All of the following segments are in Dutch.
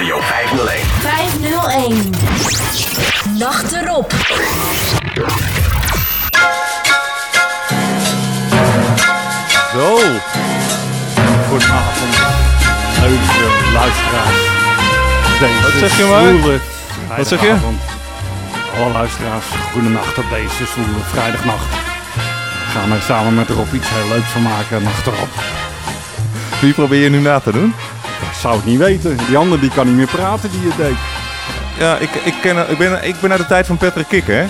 Radio 501. 501. Nacht erop. Zo. Goedenavond, leuke luisteraars. Deze Wat zeg je maar? Wat zeg je? Alle luisteraars, goedenacht op deze zwoele vrijdagnacht. We gaan er samen met Rob iets heel leuks van maken, nacht erop. Wie probeer je nu na te doen? Ik zou het niet weten. Die andere die kan niet meer praten die het deed. Ja, ik, ik, ken, ik, ben, ik ben uit de tijd van Patrick Kikker, hè?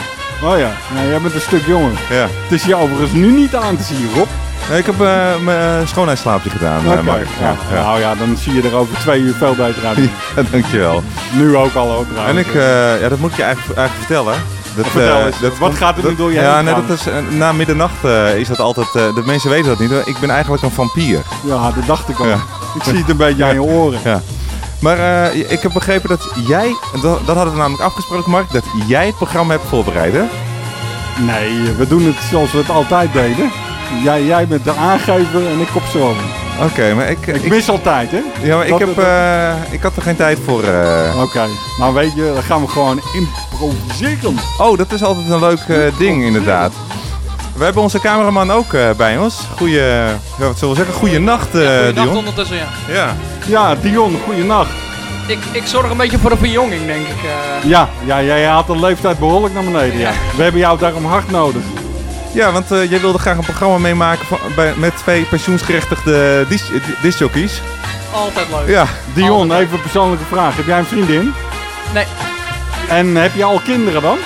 Oh ja, nou, jij bent een stuk jonger. Ja. Het is je overigens nu niet aan te zien, Rob. Nee, ik heb eh, mijn schoonheidsslaapje gedaan, eh, Oké, Mark. ja. Ja, Nou ja, dan zie je er over twee uur veel beter uit. ja. dankjewel. Nu ook al hoor, En ik, eh, ja, dat moet ik je eigenlijk, eigenlijk vertellen. Dat, Vertel eh, eens, dat wat komt- gaat er nu door je Ja, nee, dat is, eh, na middernacht eh, is dat altijd... eh, de mensen weten dat niet. Ik ben eigenlijk een vampier. Ja, dat dacht ik al. Ik zie het een beetje aan je oren. Ja. Maar eh, ik heb begrepen dat jij... Dat, dat hadden we namelijk afgesproken, Mark. Dat jij het programma hebt voorbereid, hè? Nee, we doen het zoals we het altijd deden. Jij, jij bent de aangever en ik kop zo. Oké, maar ik... Ik mis altijd, hè? ja, maar ik, heb, dat- eh, ik had er geen tijd voor. eh. Oké, nou weet je, dan gaan we gewoon improviseren. Oh, dat is altijd een leuk ding, inderdaad. We hebben onze cameraman ook eh, bij ons. Goeie, ja, wat zullen we zeggen? Goeie nacht, eh Goeienacht Dion. ondertussen, ja. Ja. Ja, Dion, goeienacht. Ik, ik zorg een beetje voor een verjonging, denk ik. eh. Ja, ja, jij haalt de leeftijd behoorlijk naar beneden. Ja. Ja. We hebben jou daarom hard nodig. ja, want eh, jij wilde graag een programma meemaken van, bij, met twee pensioensgerechtigde dis- discjockeys. altijd leuk. Ja. Dion, Altijd. even een persoonlijke vraag. Heb jij een vriendin? Nee, En heb je al kinderen dan?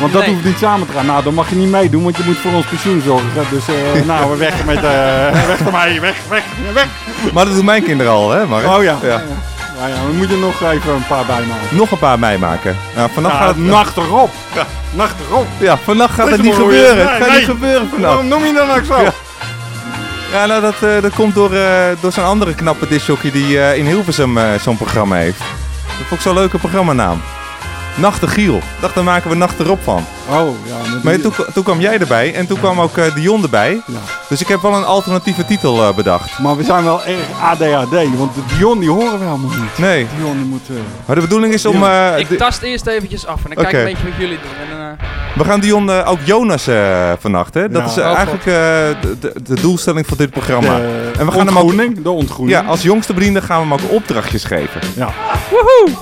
Want dat Nee. hoeft niet samen te gaan. Nou, dan mag je niet meedoen, want je moet voor ons pensioen zorgen. Dus eh, nou, weg met... eh weg ermee, weg, weg, weg. Maar dat doen mijn kinderen al, hè Mark? Oh ja. ja. ja. Ja, ja, we moeten nog even een paar bijmaken. Nog een paar meemaken. Nou, vannacht Ja, gaat het... nacht erop. Nacht erop. Ja, vannacht gaat het niet gebeuren. Nee, het gaat nee. niet gebeuren vannacht. Waarom noem je dan ook zo? Ja. Ja, nou, dat, eh, dat komt door, eh, door zo'n andere knappe discjockey die eh, in Hilversum eh, zo'n programma heeft. Dat vond ik zo'n leuke programmanaam. Nachtegiel. Ik dacht, daar maken we Nacht erop van. Oh, ja. met Maar die- toen, toen kwam jij erbij en toen kwam ook eh, Dion erbij. Ja. Dus ik heb wel een alternatieve titel eh, bedacht. Maar we zijn wel erg ADHD, want de Dion die horen we helemaal niet. Nee, Dion die moet... eh, maar de bedoeling is om... eh, ik tast eerst eventjes af en dan kijk ik een beetje wat jullie doen. En, dan, eh, we gaan Dion eh, ook Jonas eh vannacht, hè? Dat Ja. is Oh, eigenlijk eh, de, de, doelstelling van dit programma. de en we gaan hem ook... ontgroening, de ontgroening. Ja, als jongste bediende gaan we hem ook opdrachtjes geven. Ja. Living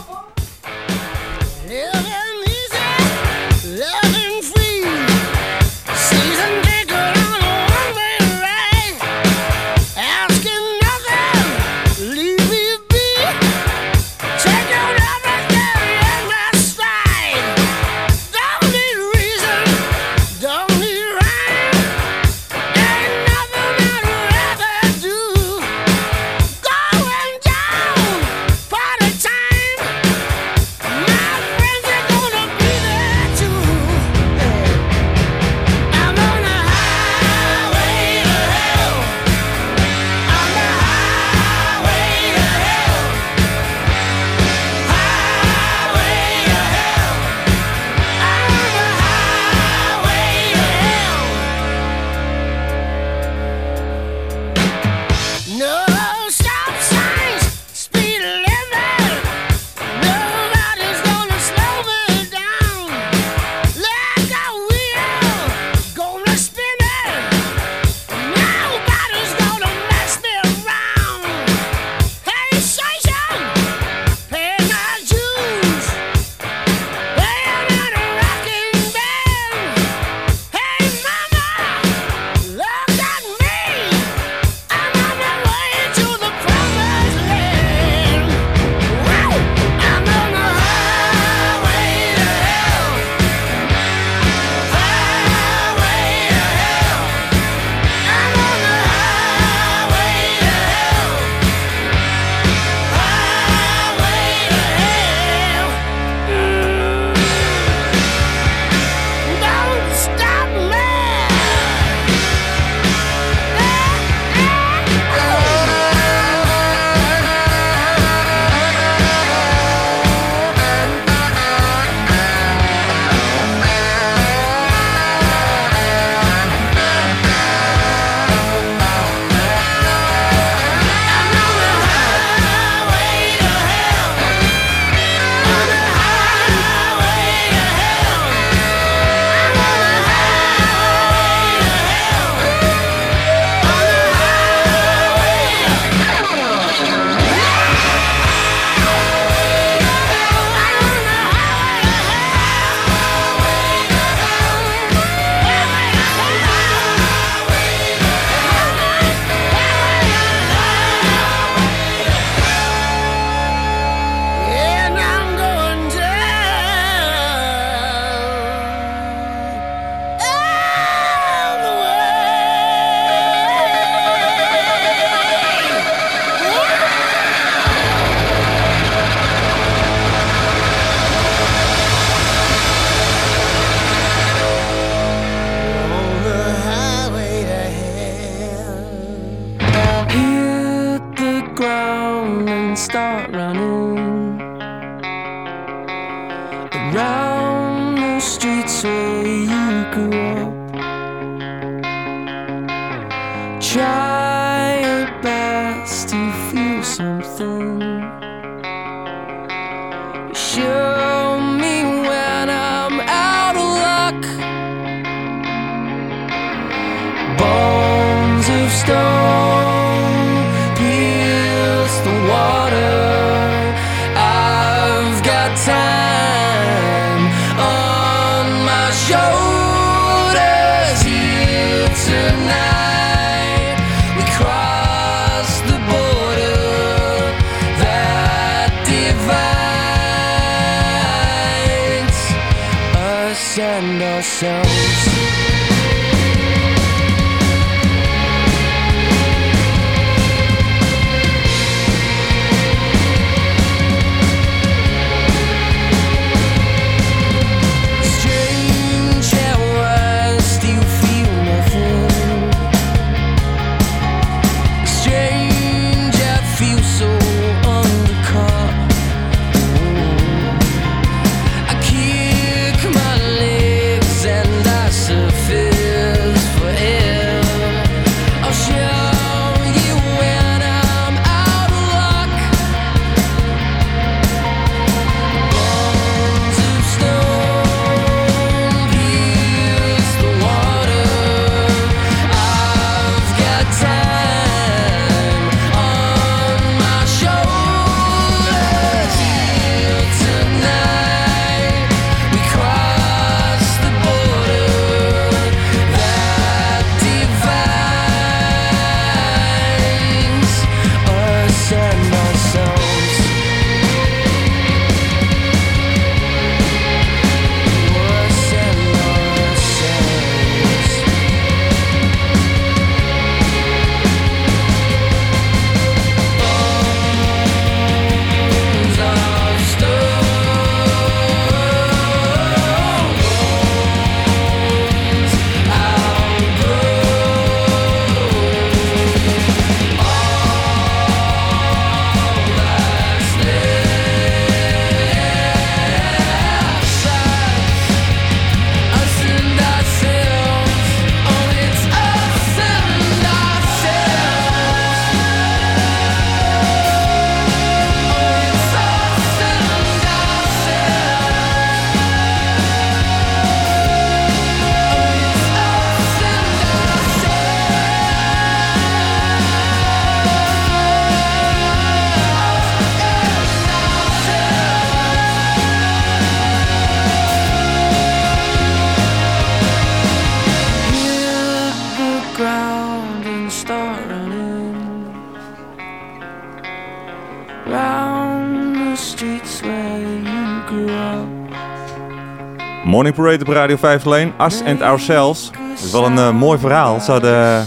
Morning Radio 5 alleen. Us and Ourselves. Dat is wel een eh, mooi verhaal. Ze hadden eh,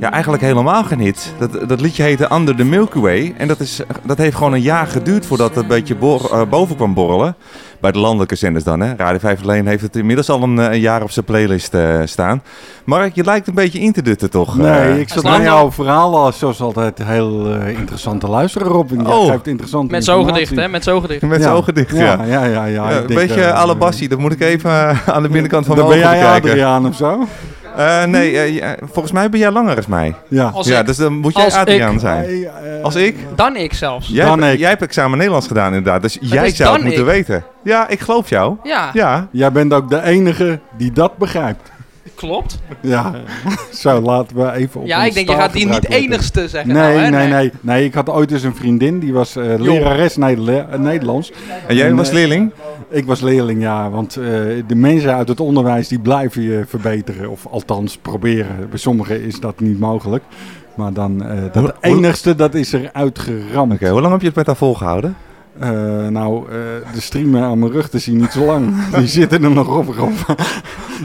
ja, eigenlijk helemaal geen hit. Dat, dat liedje heette Under the Milky Way. En dat, is, dat heeft gewoon een jaar geduurd voordat het een beetje bor- eh, boven kwam borrelen. Bij de landelijke zenders dan. Hè. Radio 5 alleen heeft het inmiddels al een, een jaar op zijn playlist staan. Mark, je lijkt een beetje in te dutten toch? Nee, Eh, ik zat naar jouw verhaal als zoals altijd heel eh, interessant te luisteren op. En jij Oh. geeft interessante Met informatie. zogedicht, hè? Met zogedicht. Met zijn ogen dicht, ja. Ja, ja, ja. ja, Ja, ik een beetje eh, alabassie. Dat moet ik even aan de binnenkant van Dan mijn ben ogen jij. Adriaan of zo? Eh, nee, ja, volgens mij ben jij langer als mij. Ja. Als ja, ik, dus dan moet jij als Adriaan ik- zijn. Als ik? dan ik zelfs. Jij, Dan hebt, ik. jij hebt examen Nederlands gedaan inderdaad, dus jij zou het dan moeten ik. weten. Ja, ik geloof jou. Ja, Ja, Jij bent ook de enige die dat begrijpt. Klopt. Ja, zo laten we even op Ja, ik denk, je gaat die niet letten. enigste zeggen. Nee, nou, hè? nee, nee, nee. Ik had ooit eens een vriendin, die was eh, lerares eh, Nederlands. en jij En, was eh, leerling? Ik was leerling, ja. Want eh, de mensen uit het onderwijs, die blijven je verbeteren. Of althans proberen. Bij sommigen is dat niet mogelijk. Maar dan, eh, dat Hoe- enigste, dat is er uitgeramd. Oké, hoe lang heb je het met haar volgehouden? Eh, nou, eh, de streamen aan mijn rug te zien niet zo lang. Die zitten er nog op, Rob.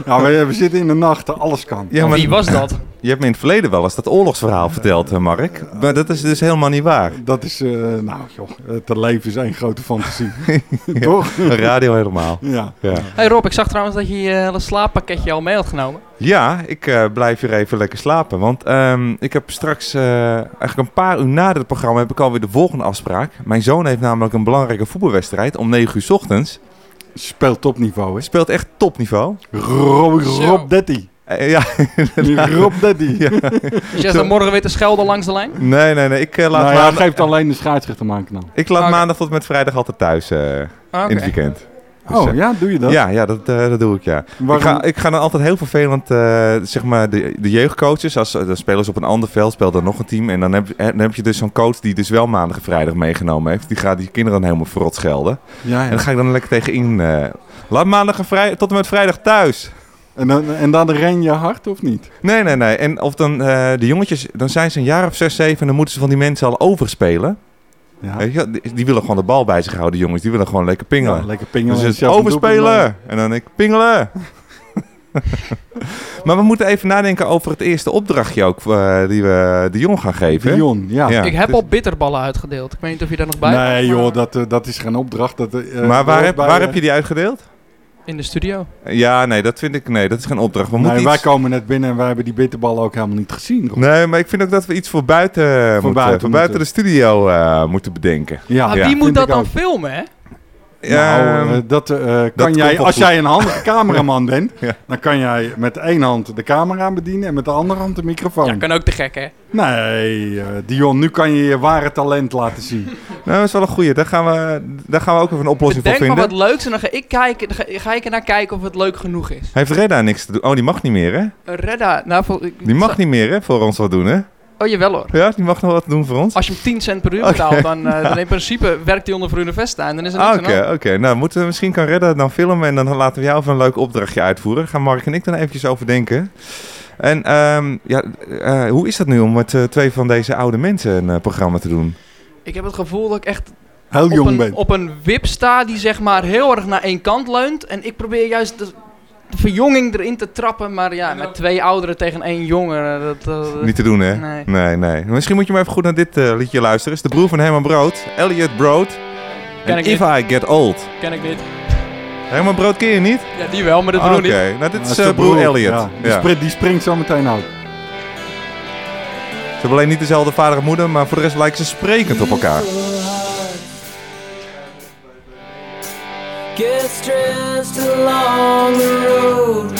Ja, we, we zitten in de nacht, alles kan. Ja, maar Wie was dat? Je hebt me in het verleden wel eens dat oorlogsverhaal verteld, hè, Mark. Maar dat is dus helemaal niet waar. Dat is, eh, nou joh, het leven is één grote fantasie. Toch? Radio helemaal. Ja. Ja, Hey Rob, ik zag trouwens dat je je slaappakketje al mee had genomen. ja ik eh, blijf hier even lekker slapen. Want ehm, ik heb straks, eh, eigenlijk een paar uur na dit programma, heb ik alweer de volgende afspraak. Mijn zoon heeft namelijk een belangrijke voetbalwedstrijd om 9 uur 's ochtends. Speelt topniveau, hè? Speelt echt topniveau. Rob. Rob Detti. Eh, ja, Rob Detti. ja. Dus jij staat morgen weer te schelden langs de lijn? Nee, nee, nee. Ik eh, laat, Nou ja, maandag, geeft alleen de scheidsrechter maar een knal. ik laat Oké. maandag tot en met vrijdag altijd thuis eh, Ah, Oké. in het weekend. Dus, Oh eh, ja, doe je dat? Ja, ja dat, eh, dat doe ik, ja. Ik ga, ik ga dan altijd heel vervelend, eh, zeg maar, de, de jeugdcoaches, als de spelers op een ander veld speelt dan nog een team. En dan heb, dan heb je dus zo'n coach die dus wel maandag en vrijdag meegenomen heeft. Die gaat die kinderen dan helemaal verrot schelden. Ja, En ja. dan ga ik dan lekker tegenin. eh laat maandag en vrij, tot en met vrijdag thuis. En, dan, en dan ren je hard of niet? Nee, nee, nee. En of dan eh, de jongetjes, dan zijn ze een jaar of zes, zeven en dan moeten ze van die mensen al overspelen. Ja. Je, die, die willen gewoon de bal bij zich houden, jongens. Die willen gewoon lekker pingelen. Ja, lekker pingelen. Dus het overspelen. En dan ik pingelen. maar we moeten even nadenken over het eerste opdrachtje ook eh, die we de jongen gaan geven. Dion, ja. Ja. Ik heb dus- al bitterballen uitgedeeld. Ik weet niet of je daar nog bij Nee joh, dat, eh, dat is geen opdracht. Dat, eh, maar waar, heb, bij, waar heb je die uitgedeeld? In de studio. Ja, nee, dat vind ik. Nee, dat is geen opdracht. We Nee, moeten wij iets... komen net binnen en wij hebben die bitterballen ook helemaal niet gezien. Rob. Nee, maar ik vind ook dat we iets voor buiten, moeten, voor buiten buiten, moeten. de studio eh, moeten bedenken. Ja, Maar ja, wie moet vind dat dan ook. filmen, hè? Nou, Ehm, eh, dat eh, kan komt jij, als goed. jij een handige cameraman bent, Ja. dan kan jij met één hand de camera bedienen en met de andere hand de microfoon. Ja, kan ook te gek, hè? Nee, eh, Dion, nu kan je je ware talent laten zien. nou, dat is wel een goeie. Daar gaan we, daar gaan we ook even een oplossing voor Bedenk vinden. wat leuks en dan ga ik, kijken, dan ga, ga ik er naar kijken of het leuk genoeg is. Heeft Redda niks te doen? Oh, die mag niet meer, hè? Redda, nou, vol- ik- Die mag niet meer, hè? Voor ons wat doen, hè? Oh, jawel hoor. Ja, die mag nog wat doen voor ons. Als je hem 10 cent per uur betaalt, dan, eh, dan in principe werkt hij onder voor Universiteit en dan is er Ah, Oké, oké. Nou, moeten we misschien kan Redda dan filmen en dan laten we jou even een leuk opdrachtje uitvoeren. Daar gaan Mark en ik dan eventjes over denken. En ehm, ja, eh, hoe is dat nu om met eh, twee van deze oude mensen een programma te doen? Ik heb het gevoel dat ik echt Heel op jong een, bent. op een wip sta die zeg maar heel erg naar één kant leunt. En ik probeer juist de verjonging erin te trappen. Maar ja, met twee ouderen tegen één jongere. Dat, dat- Niet te doen, hè? Nee. nee. nee. Misschien moet je maar even goed naar dit eh, liedje luisteren. Het is de broer van Herman Brood, Elliot Brood. Ken En ik If I Get Old. ken ik niet. Herman Brood ken je niet? Ja, die wel, maar de broer Oké, niet. nou dit is de eh, broer Elliot. Ja, die, Ja. springt, die springt zo meteen ook. Ze hebben alleen niet dezelfde vader en moeder, maar voor de rest lijken ze sprekend op elkaar. Get stressed along the road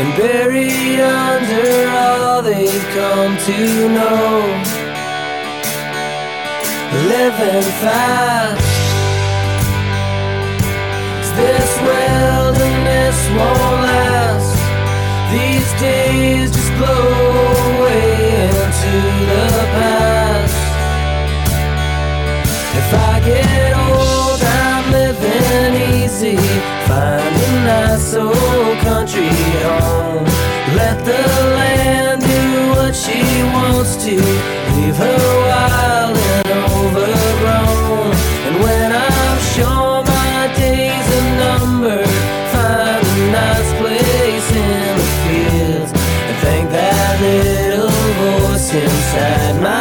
and buried under all they've come to know. Living fast, this wilderness won't last. These days just blow away into the past. If I get old, I'm living Find a nice old country home. Let the land do what she wants to. Leave her wild and overgrown. And when I'm sure my days are numbered, find a nice place in the fields. And thank that little voice inside my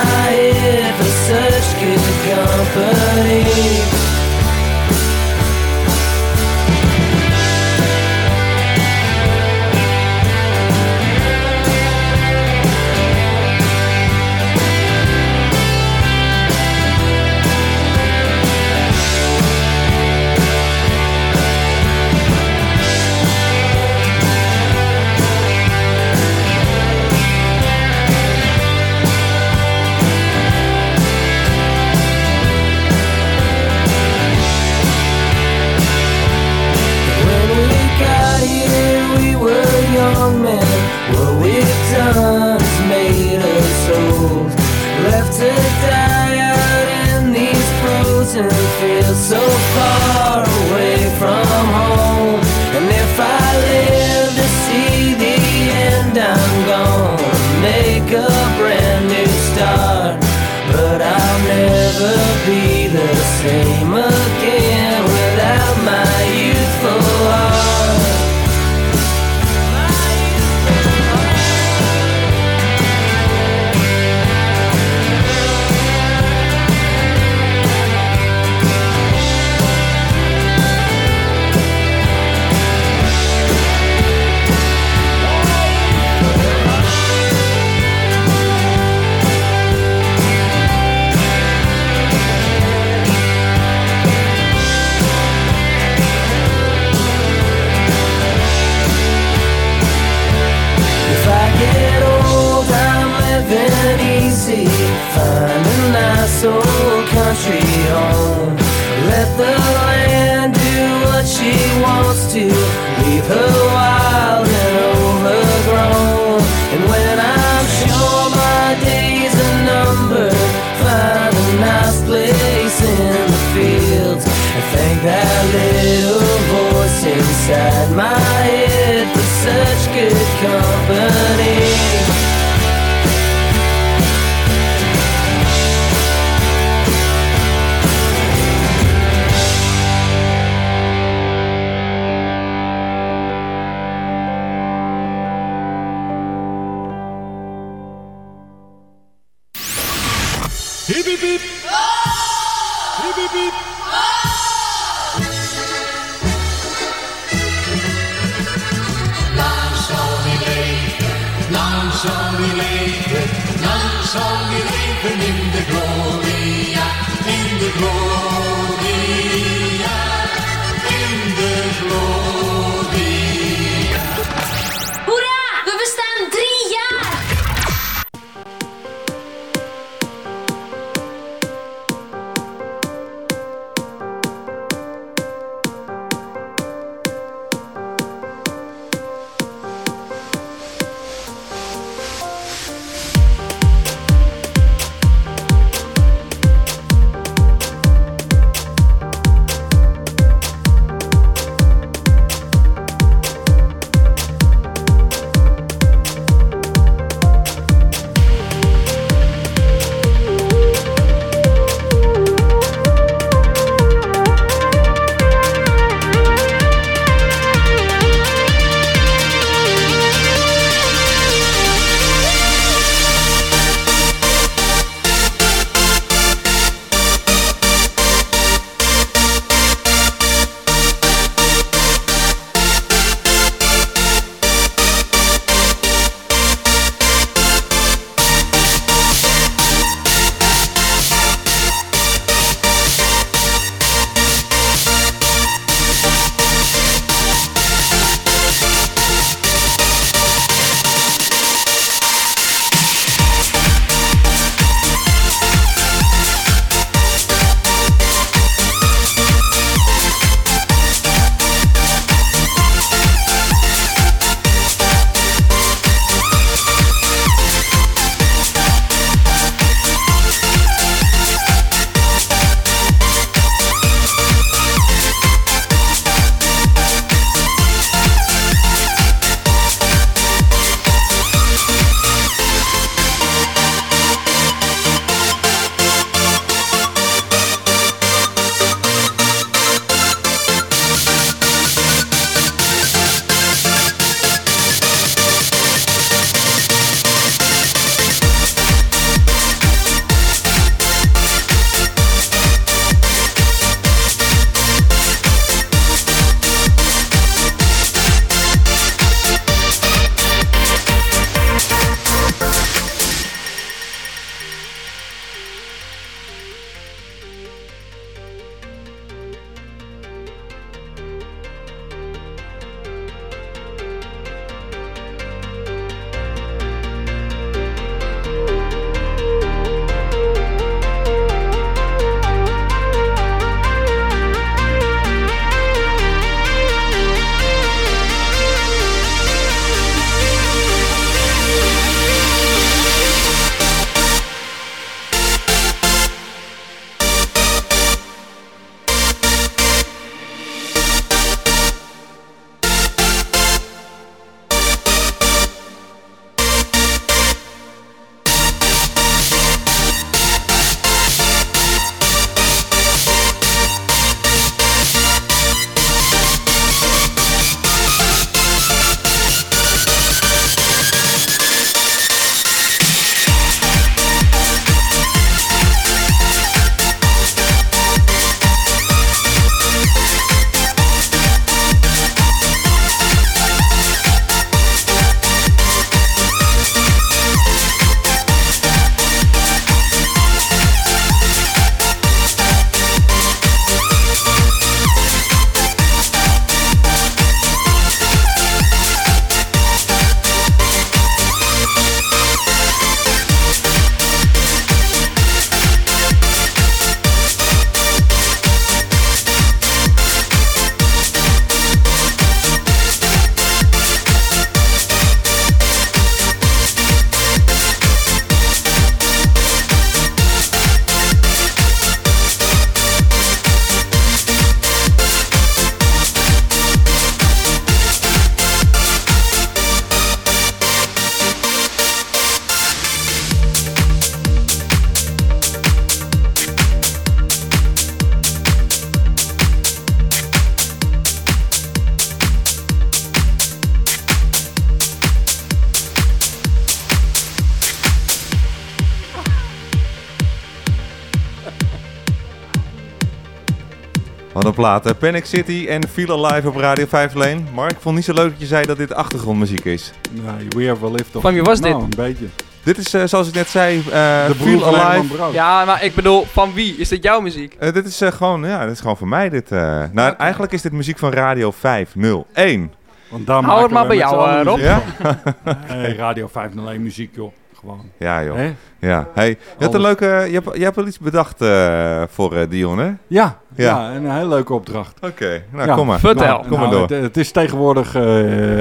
Eh, Panic City en Feel Alive op Radio 5 Leen. Mark, ik vond niet zo leuk dat je zei dat dit achtergrondmuziek is. Nee, We Have a Lift. Van wie was dit? Nou, een beetje. Dit is, eh, zoals ik net zei, eh, de Feel van Alive. Ja, maar ik bedoel, van wie? Is dit jouw muziek? Eh, dit is eh, gewoon, ja, dit is gewoon voor mij. Dit, eh. Nou, eigenlijk is dit muziek van Radio 501. Want daar Hou het maar we bij jou, Rob. Ja? Hey, Radio 501 muziek, joh. Gewoon. Ja, joh. Ja. Hey, je had een leuke, je hebt, je hebt wel iets bedacht eh, voor eh, Dion, hè? Ja, ja. Ja. een hele leuke opdracht. Oké, nou Ja. kom maar. Vertel. Nou, kom maar Nou, door. Het, het is tegenwoordig eh,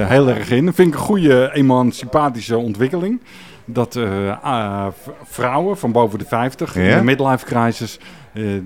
heel erg in. Dat vind ik een goede emancipatische ontwikkeling. Dat vrouwen van boven de 50 in de midlife crisis,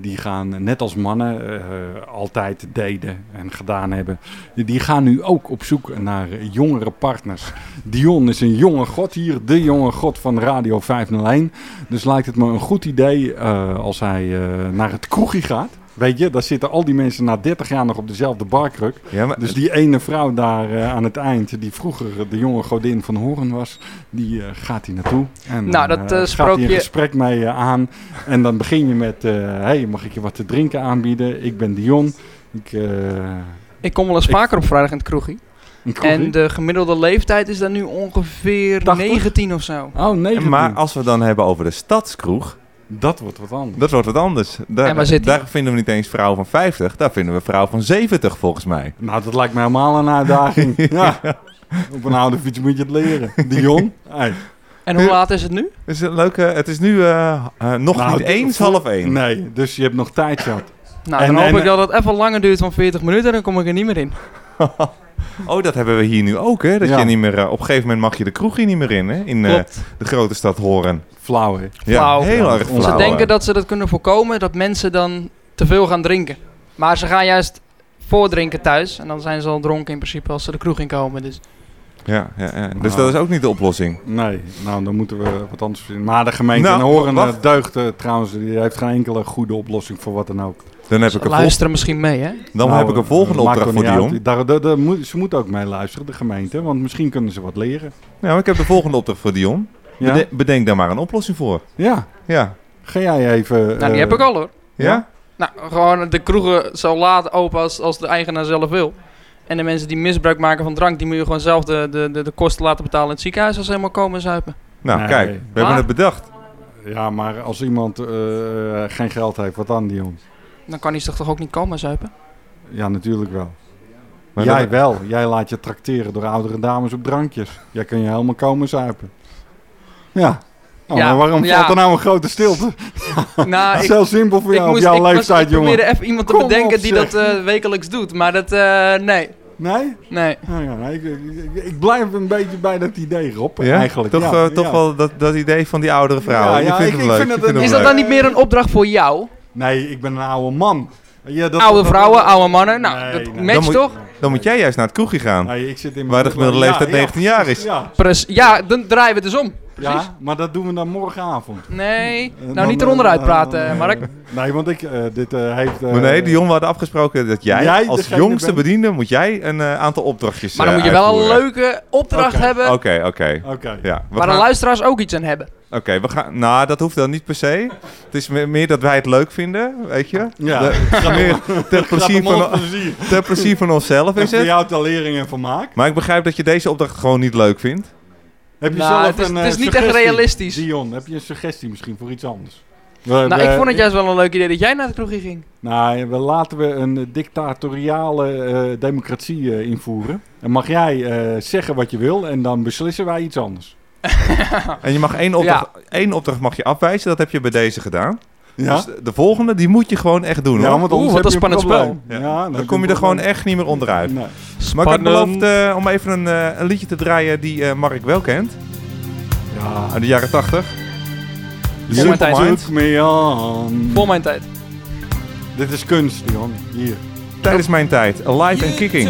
die gaan net als mannen eh, altijd deden en gedaan hebben. Die gaan nu ook op zoek naar eh, jongere partners. Dion is een jonge god hier, de jonge god van Radio 501. Dus lijkt het me een goed idee eh, als hij eh, naar het kroegje gaat. Weet je, daar zitten al die mensen na 30 jaar nog op dezelfde barkruk. Ja, maar, Dus die ene vrouw daar eh, aan het eind, die vroeger de jonge godin van Horen was, die eh, gaat hier naartoe. En Nou, dat, eh, eh, gaat hij een gesprek mee aan. En dan begin je met, eh, hey, mag ik je wat te drinken aanbieden? Ik ben Dion. Ik, eh, Ik kom wel eens Ik- vaker op vrijdag in het kroegie. En de gemiddelde leeftijd is dan nu ongeveer 80? 19 of zo. Oh, nee. maar als we dan hebben over de stadskroeg, Dat wordt wat anders. dat wordt wat anders. Daar, daar vinden we niet eens vrouw van 50, daar vinden we vrouw van 70 volgens mij. Nou, dat lijkt me helemaal een uitdaging. ja. Op een oude fiets moet je het leren. Dion. Hey. En hoe laat is het nu? Is het, leuk, eh, het is nu eh, eh, nog Nou, niet eens half één. Nee, dus je hebt nog tijd zat. Nou, En- dan hoop en- ik dat het even langer duurt van 40 minuten en dan kom ik er niet meer in. Oh, dat hebben we hier nu ook, hè? Dat Ja. je niet meer, eh, op een gegeven moment mag je de kroeg hier niet meer in, hè? In eh, de grote stad Horen. Flauw, hè? Ja, Flauw. heel erg ze flauw. Ze denken dat ze dat kunnen voorkomen, dat mensen dan te veel gaan drinken. Maar ze gaan juist voordrinken thuis. En dan zijn ze al dronken in principe als ze de kroeg inkomen. Dus Ja, ja, ja. Dus Nou. dat is ook niet de oplossing. Nee, nou dan moeten we wat anders vinden. Maar de gemeente Nou, in Horen wacht. eh, deugt trouwens, die heeft geen enkele goede oplossing voor wat dan ook. Dan heb ik een, luisteren misschien mee, hè? dan Nou, heb ik een volgende opdracht voor Dion. uit. Daar, daar, daar moet, ze moeten ook mee luisteren, de gemeente, want misschien kunnen ze wat leren. Ja, maar ik heb de volgende opdracht voor Dion. Ja, Bede- bedenk daar maar een oplossing voor. ja. Ja. ga jij even... Nou, die eh, heb ik al hoor. Ja? Ja? Nou, gewoon de kroegen zo laat open als, als de eigenaar zelf wil. En de mensen die misbruik maken van drank, die moet je gewoon zelf de, de, de, de kosten laten betalen in het ziekenhuis als ze helemaal komen zuipen. Nou, Nee. kijk. We hebben het bedacht. Ja, maar als iemand eh, geen geld heeft, wat dan, Dion? Dan kan hij zich toch ook niet komen zuipen? Ja, natuurlijk wel. Maar jij wel. Jij laat je trakteren door oudere dames op drankjes. Jij kun je helemaal komen zuipen. Ja. Oh, Ja, maar waarom ja. valt er nou een grote stilte? Nou, Dat is ik, heel simpel voor ik, jou moest, op jouw ik, was- leeftijd, ik jongen. probeerde even iemand te Kom bedenken op, die dat eh, wekelijks doet. Maar dat, eh, nee, Nee? nee. Nou ja, ik, ik, ik blijf een beetje bij dat idee, Rob. Ja? Eigenlijk. Toch, ja, eh, toch wel dat, dat idee van die oudere vrouw. Ja, ik- hem ik leuk. vind het Is dat leuk. dan niet meer een opdracht voor jou? Nee, ik ben een oude man. Ja, dat- oude vrouwen, dat- oude mannen. Nou, Nee, dat nee. Matcht moet- toch? Dan moet jij juist naar het kroegje gaan. Nee, ik zit in Waar de gemiddelde leeftijd ja, 19 jaar is. Ja, dan draaien we het dus om. Precies. ja, maar dat doen we dan morgenavond. Nee, Eh, nou dan, niet eh, eronder eh, uitpraten, eh, Mark. Nee, want ik, eh, dit eh, heeft... eh, Maar nee, Dion, we hadden afgesproken dat jij, Jij als jongste bent? bediende, moet jij een aantal opdrachtjes Maar dan moet je wel een leuke opdracht hebben Oké, oké. Oké. Ja, waar de gaan- luisteraars ook iets aan hebben. Oké, we gaan. Nou, dat hoeft dan niet per se. Het is me- meer dat wij het leuk vinden, weet je? Ja. De- meer ter, plezier van, plezier. ter plezier van onszelf is voor het. jou ter lering en vermaak. Maar ik begrijp dat je deze opdracht gewoon niet leuk vindt. Heb je Nou, zelf het is- een het is eh, niet echt suggestie? realistisch. Dion, heb je een suggestie misschien voor iets anders? We, Nou, we- ik vond het juist wel een leuk idee dat jij naar de kroeg ging. Nou, we laten we een dictatoriale eh, democratie eh, invoeren. En mag jij eh, zeggen wat je wil en dan beslissen wij iets anders. En je mag één opdracht, één opdracht mag je afwijzen. Dat heb je bij deze gedaan. Ja? Dus de, de volgende, die moet je gewoon echt doen. ja, want Oeh, wat een je spannend spel. Ja, Dan heb kom je er gewoon echt niet meer onderuit. Nee. Maar ik had beloofd eh, om even een, eh, een liedje te draaien die eh, Mark wel kent. Ja, Uit de jaren 80. Voor mijn tijd. Me on. Voor mijn tijd. Dit is kunst, Dion. Hier. Tijdens mijn tijd. Alive and Kicking.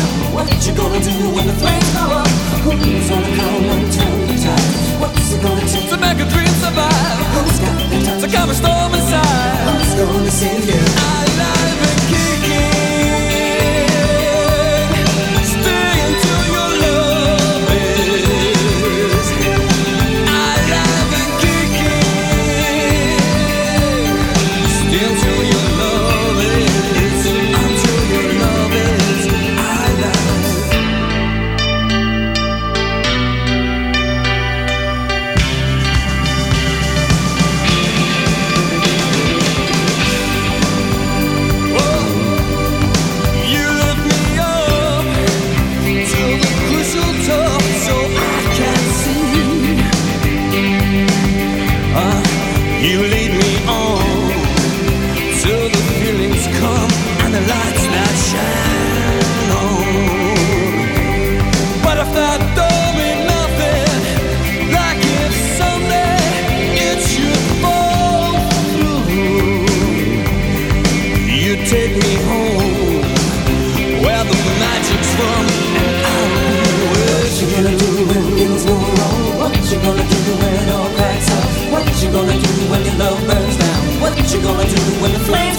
What is you gonna do when the flames go up? Who's gonna come and turn the tide? What's it gonna take to make a dream survive? Who's got the touch to calm a storm inside? Who's gonna save you? You gonna do when the flames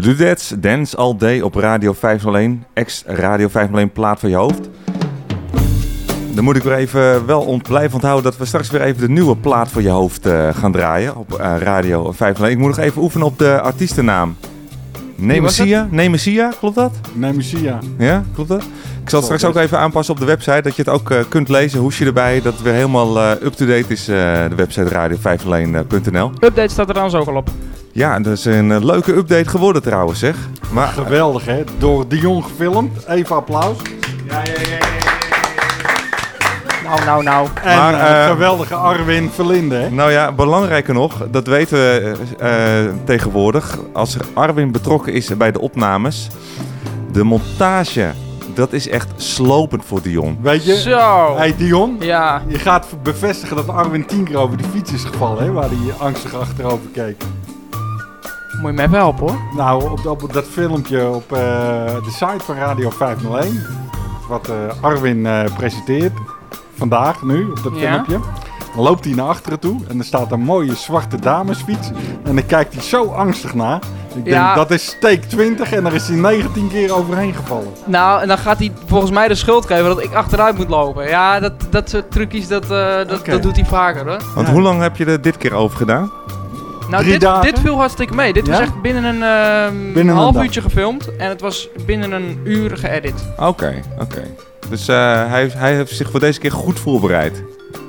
De Dudettes, Dance All Day op Radio 501. Ex Radio 501 plaat van je hoofd. Dan moet ik weer even wel ont blijven onthouden dat we straks weer even de nieuwe plaat voor je hoofd eh, gaan draaien op eh, Radio 501. Ik moet nog even oefenen op de artiestennaam. Nemesia? Nemesia, klopt dat? Nemesia. Ja, klopt dat? Ik zal het straks ook even aanpassen op de website, dat je het ook eh, kunt lezen, hoesje erbij, dat het weer helemaal eh, up-to-date is, eh, de website radio501.nl. Update staat er dan ook al op. Ja, dat is een eh, leuke update geworden trouwens, zeg. Maar Geweldig, hè? Door Dion gefilmd. Even applaus. Nou, nou, nou. En Maar, eh, eh, geweldige Arwin Verlinde, hè? Nou ja, belangrijker nog, dat weten we tegenwoordig. Als Arwin betrokken is bij de opnames, de montage, dat is echt slopend voor Dion. Weet je? Zo. Hey Dion, Ja. je gaat bevestigen dat Arwin tien keer over die fiets is gevallen, hè? Waar hij angstig achterover keek. Moet je me even helpen hoor. Nou, op, op dat filmpje op eh, de site van Radio 501, wat eh, Arwin eh, presenteert, vandaag, nu, op dat Ja. filmpje. Dan loopt hij naar achteren toe en er staat een mooie zwarte damesfiets. En dan kijkt hij zo angstig naar. Ik denk, Ja. dat is steek 20 en daar is hij 19 keer overheen gevallen. Nou, en dan gaat hij volgens mij de schuld geven dat ik achteruit moet lopen. Ja, dat, dat soort trucjes, dat, eh, dat, dat doet hij vaker hoor. Want Ja. hoe lang heb je er dit keer over gedaan? Nou, Drie dit, dagen? dit viel hartstikke mee. Dit was echt binnen een ehm, Binnen half uurtje gefilmd. En het was binnen een uur geëdit. Oké, oké. Dus eh, hij, heeft- hij heeft zich voor deze keer goed voorbereid.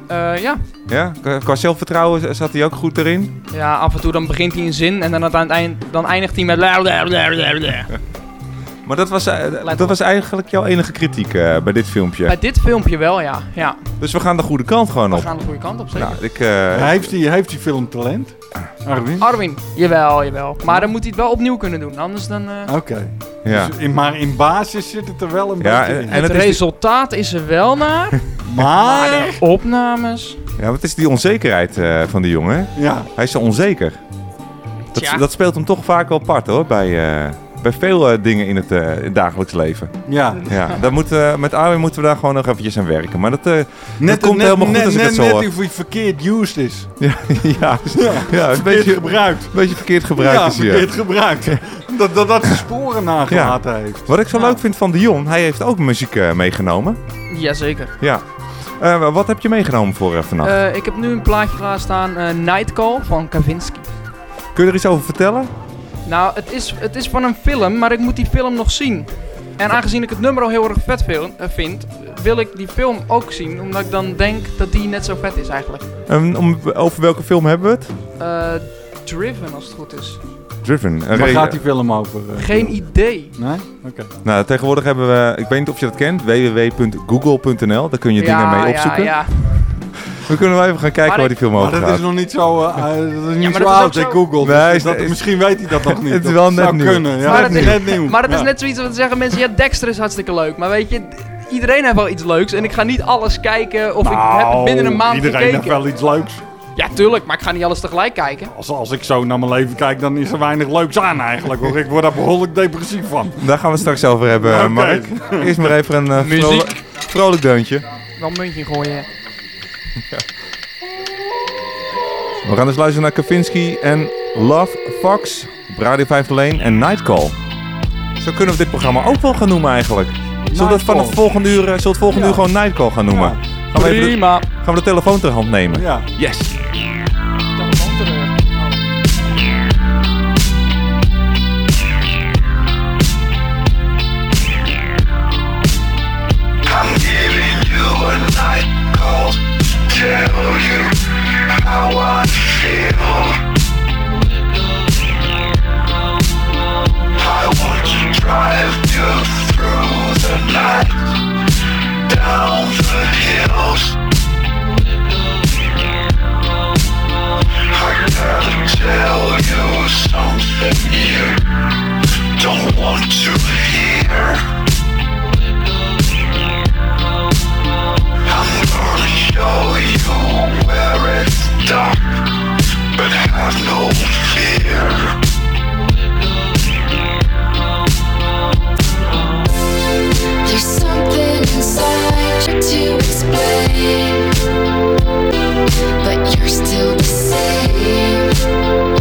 Eh, ja. Ja, qua- qua zelfvertrouwen zat hij ook goed erin. ja, af en toe dan begint hij een zin en dan aan het eind dan eindigt hij met... Maar dat was, eh, dat was eigenlijk jouw enige kritiek eh, bij dit filmpje. Bij dit filmpje wel, ja. ja. Dus we gaan de goede kant gewoon We op. gaan de goede kant op, zeker. Nou, ik, eh, heeft, hij, heeft hij filmtalent? Arwin? Arwin, jawel, jawel. Maar dan moet hij het wel opnieuw kunnen doen, anders dan... eh, Oké. ja. Dus in, maar in basis zit het er wel een Ja, beetje in. en- het het is- resultaat is er wel naar, maar maar... de opnames... ja, wat is die onzekerheid eh, van die jongen? Ja, Hij is zo onzeker. Dat, dat speelt hem toch vaak wel apart hoor, bij, eh, bij veel eh, dingen in het, eh, in het dagelijks leven. ja. Ja, daar moeten, met Arwin moeten we daar gewoon nog eventjes aan werken. Maar dat, eh, Net, komt net, helemaal goed net, als ik net, het zo net hij verkeerd used is. ja, ja, Ja, ja, een verkeerd beetje, gebruikt. beetje verkeerd gebruikt ja, is hier. verkeerd gebruikt. dat, dat, dat sporen nagelaten heeft. Wat ik zo Ja. leuk vind van Dion, hij heeft ook muziek eh, meegenomen. Jazeker. Ja. Eh, wat heb je meegenomen voor eh, vannacht? Eh ik heb nu een plaatje klaarstaan, eh Night Call van Kavinsky. Kun je er iets over vertellen? Nou, het is, het is van een film, maar ik moet die film nog zien. En aangezien ik het nummer al heel erg vet film, eh, vind, wil ik die film ook zien. Omdat ik dan denk dat die net zo vet is eigenlijk. Ehm, om, over welke film hebben we het? Eh, Driven, als het goed is. Driven. Waar gaat die film over? eh? Geen idee. Nee? Oké. Nou, tegenwoordig hebben we, ik weet niet of je dat kent, www.google.nl. Daar kun je dingen mee opzoeken. Ja, ja. We kunnen wel even gaan kijken Maar waar ik- die film Maar over dat gaat. is nog niet zo, eh, eh, dat is niet zo dat oud, zo- Google. Dus Nee, is dat, is- misschien weet hij dat nog niet. Het is Dat wel net zou nieuw. kunnen. Ja, Maar het het is is- net nieuw. Maar het is Ja. net zoiets wat zeggen mensen, ja, Dexter is hartstikke leuk. Maar weet je, iedereen heeft wel iets leuks. En ik ga niet alles kijken of ik heb het binnen een maand Nou, iedereen gekeken. heeft wel iets leuks. Ja, tuurlijk, maar ik ga niet alles tegelijk kijken. Als, als ik zo naar mijn leven kijk, dan is er weinig leuks aan eigenlijk. Hoor. Ik word daar behoorlijk depressief van. Daar gaan we het straks over hebben, Oké. Mark. Eerst maar even een eh, vrolijk, vrolijk deuntje. Wel een muntje gooien. We gaan dus luisteren naar Kavinsky en Love Fox, op Radio 501 en Nightcall. Zo kunnen we dit programma ook wel gaan noemen eigenlijk. Zullen we vanaf volgende uur, eh, zullen het volgende Ja. uur gewoon Nightcall gaan noemen? Ja. Gaan, we even de, gaan we de telefoon ter hand nemen? Ja. Yes! Tell you how I feel. I want to drive you through the night, down the hills. I gotta tell you something you don't want to hear. I'm gonna show you where it's dark, but have no fear. There's something inside you to explain, but you're still the same.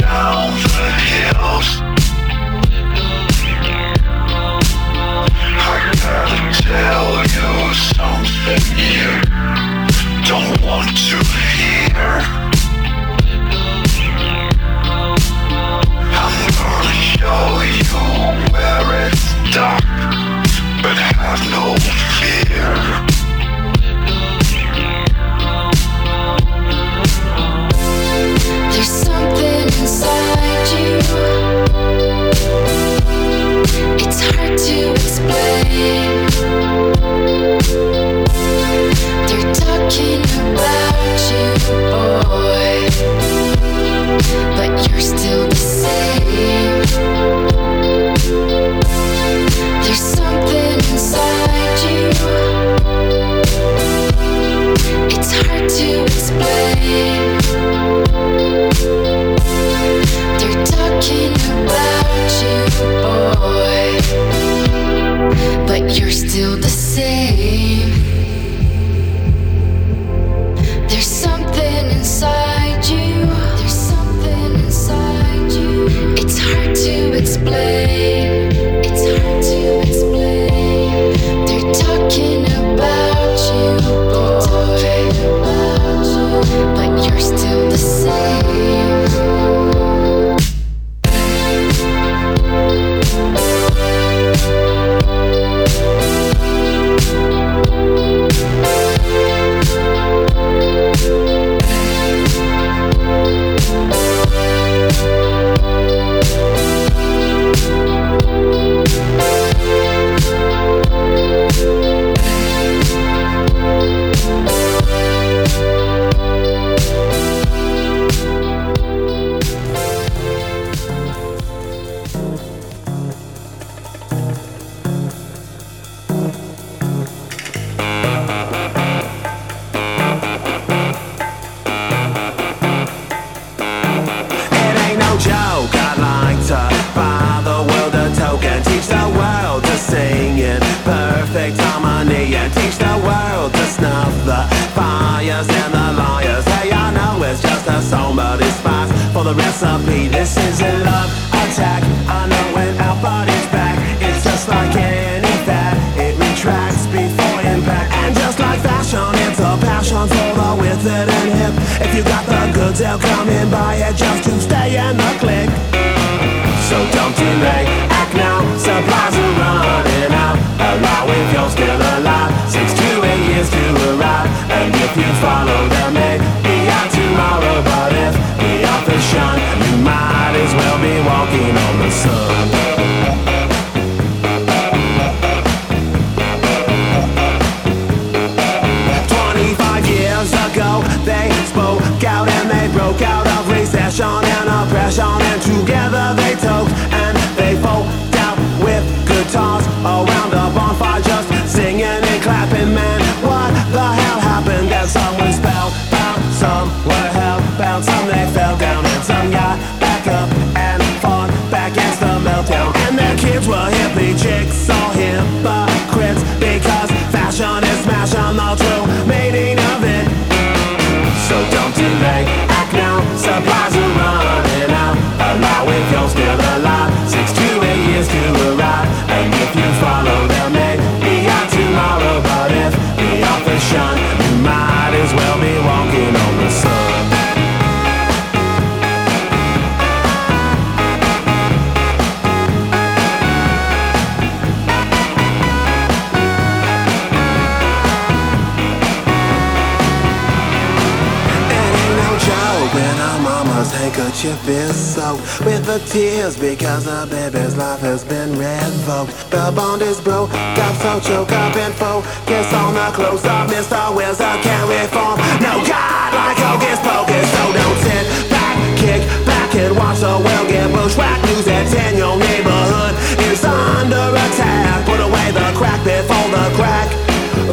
down the hills. I gotta tell you something you don't want to hear. I'm gonna show you where it's dark, but have no fear. Mama's you feel soaked with the tears because the baby's life has been revoked. The bond is broke, got so choke up and focus on the close up. Mr. Wheels I can't reform. No God like Hocus Pocus, so don't sit back, kick back and watch the world get bushwhacked. News that's in your neighborhood is under attack. Put away the crack before the crack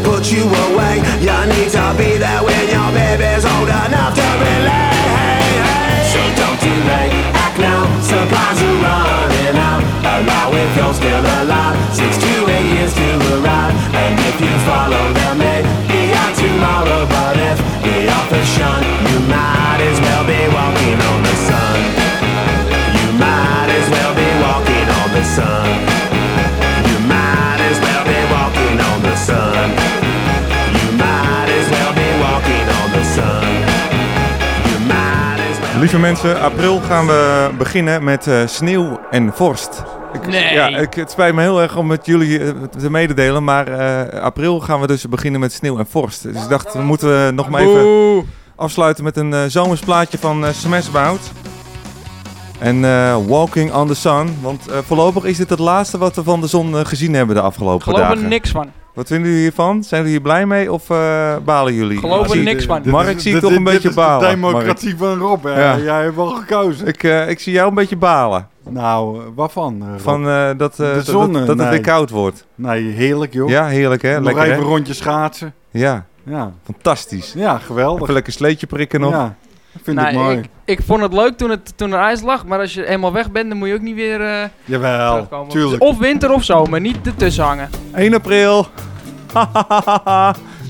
put you away. You need to be there when your baby's old enough to relate. So don't act now. Supplies are running out. Allow if you're still alive. Six to eight years to arrive. And if you follow them, may be out tomorrow. But if the authors shun, you might as well be walking on the sun. You might as well be walking on the sun. Lieve mensen, april gaan we beginnen met eh, sneeuw en vorst. Ik, Nee. Ja, ik, het spijt me heel erg om het jullie eh, te mededelen, maar eh, april gaan we dus beginnen met sneeuw en vorst. Dus ik dacht, we moeten nog maar even afsluiten met een zomersplaatje van Smashbout. En Walking on the Sun. Want voorlopig is dit het laatste wat we van de zon gezien hebben de afgelopen Geloof er dagen. niks van. Wat vinden jullie hiervan? Zijn jullie hier blij mee of eh, balen jullie? Geloof er niks van. Dit Mark is- zie dit- toch dit- een dit beetje is balen, de democratie van Rob, hè? Ja. Jij hebt wel gekozen. Ik, eh, ik zie jou een beetje balen. Nou, waarvan? eh, Rob? Van eh, dat, eh, De dat- zon, dat, dat het weer koud wordt. Nee, heerlijk joh. Ja, heerlijk hè? Nog Lekker even hè? een rondje schaatsen. Ja, Ja, fantastisch. ja geweldig. Even lekker sleetje prikken nog. Ja, vind Nou, ik mooi. ik, ik vond het leuk toen, het, toen er ijs lag, maar als je eenmaal weg bent, dan moet je ook niet weer eh, Jawel, terugkomen. tuurlijk. Of winter of zomer, niet ertussen hangen. 1 april.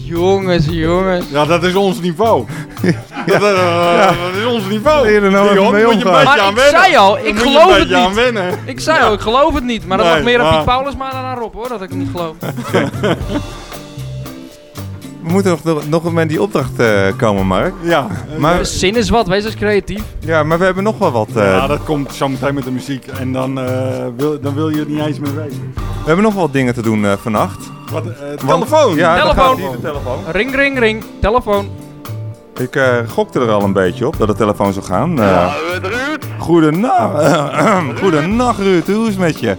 Jongens, jongens. Ja, dat is ons niveau. dat, eh, dat is ons niveau. Leer er nou moet je Maar aan ik wennen. zei al, ik geloof het niet. Ik zei al, ik geloof het niet, maar dat Nee, lag meer aan maar- Piet Paulus maar dan aan Rob hoor, dat ik het niet geloof. We moeten nog, nog, met die opdracht eh, komen, Mark. Ja, Maar, Zin is wat, wees eens creatief. ja, maar we hebben nog wel wat. eh, ja, dat komt zo meteen met de muziek. En dan, eh, wil, dan wil je het niet eens meer weten. we hebben nog wel wat dingen te doen eh, vannacht. Wat, eh, Want- telefoon. Ja, Telefoon. de telefoon. Ring, ring, ring. Telefoon. Ik eh, gokte er al een beetje op dat de telefoon zou gaan. Uh, Ruud? Goedenacht. Goedenacht Ruud, hoe is het met je?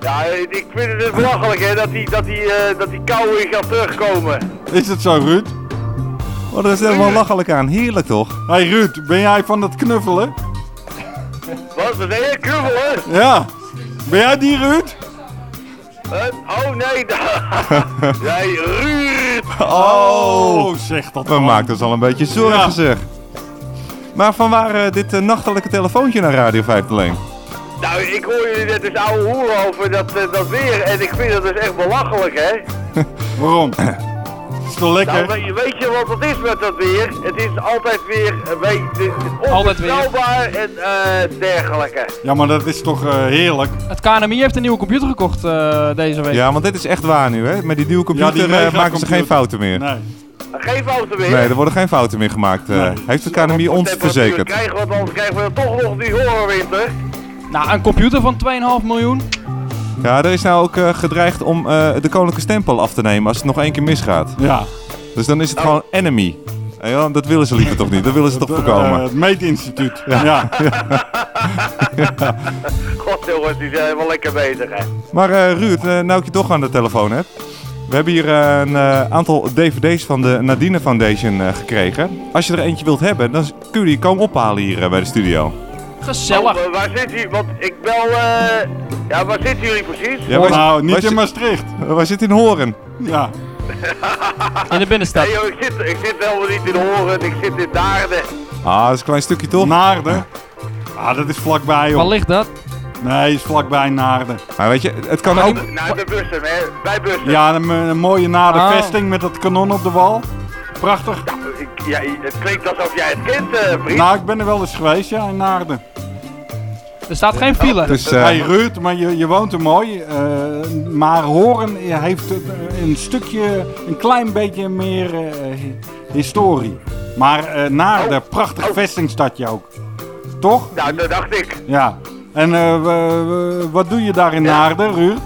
Ja, ik vind het dus belachelijk hè, dat die, dat die, eh, dat die kou weer gaat terugkomen. Is het zo, Ruud? Oh, daar is helemaal lachelijk aan. Heerlijk toch? Hey Ruud, ben jij van het knuffelen? Wat, wat zei je? Knuffelen? Ja. Ben jij die Ruud? Eh, oh nee, nee, Ruud! Oh, zeg dat we man. maakten ons al een beetje zorgen Ja. zeg. Maar vanwaar eh, dit nachtelijke telefoontje naar Radio 501? Nou, ik hoor jullie net eens ouwe hoeren over dat, eh, dat weer en ik vind dat dus echt belachelijk hè. Waarom? toch lekker? Nou, weet, je, weet je wat het is met dat weer? Het is altijd weer, eh, het is onvoorstelbaar en eh, dergelijke. Ja, maar dat is toch heerlijk? Het KNMI heeft een nieuwe computer gekocht eh, deze week. Ja, want dit is echt waar nu, hè? Met die nieuwe Ja, die computer maken ze geen fouten meer. Nee. Geen fouten meer. Nee, er worden geen fouten meer gemaakt. Nee. Heeft het KNMI ons verzekerd. Krijgen we, want anders krijgen we toch nog die horrorwinter. Nou, een computer van 2,5 miljoen. Ja, er is nou ook eh, gedreigd om eh, de koninklijke stempel af te nemen als het nog één keer misgaat. Ja. Dus dan is het gewoon enemy. Eh, ja, dat willen ze liever toch niet? Dat willen ze toch Eh, voorkomen? het meetinstituut. Ja. God jongens, die zijn helemaal lekker bezig hè. Maar eh Ruud, nou ik je toch aan de telefoon heb. We hebben hier een eh, aantal dvd's van de Nadine Foundation eh, gekregen. Als je er eentje wilt hebben, dan kun je die komen ophalen hier bij de studio. Gezellig. Oh, waar zit u? Want ik bel, eh... Ja, waar zitten jullie precies? Ja, nou, niet in Maastricht. Wij zitten in Horen. Ja. In de binnenstad. Nee joh, ik zit, ik zit helemaal niet in Horen, ik zit in Naarden. Ah, dat is een klein stukje toch? Naarden. Ah, dat is vlakbij, Waar joh. ligt dat? Nee, is vlakbij Naarden. Maar weet je, het kan ook... Naar de bussen, hè? Bij bussen. Ja, een, een mooie Naardenvesting Oh. met dat kanon op de wal. Prachtig. Ik, ja, het klinkt alsof jij het kent, eh vriend. Nou, ik ben er wel eens geweest, ja, in Naarden. Er staat geen file. Dus, Hey Ruud, maar je, je woont er mooi. eh, maar Horen heeft een stukje, een klein beetje meer eh, hi- historie. Maar eh Naarden, prachtig vestingstadje ook. Toch? Nou, dat dacht ik. Ja. En eh, wat doe je daar in Naarden, Ruud?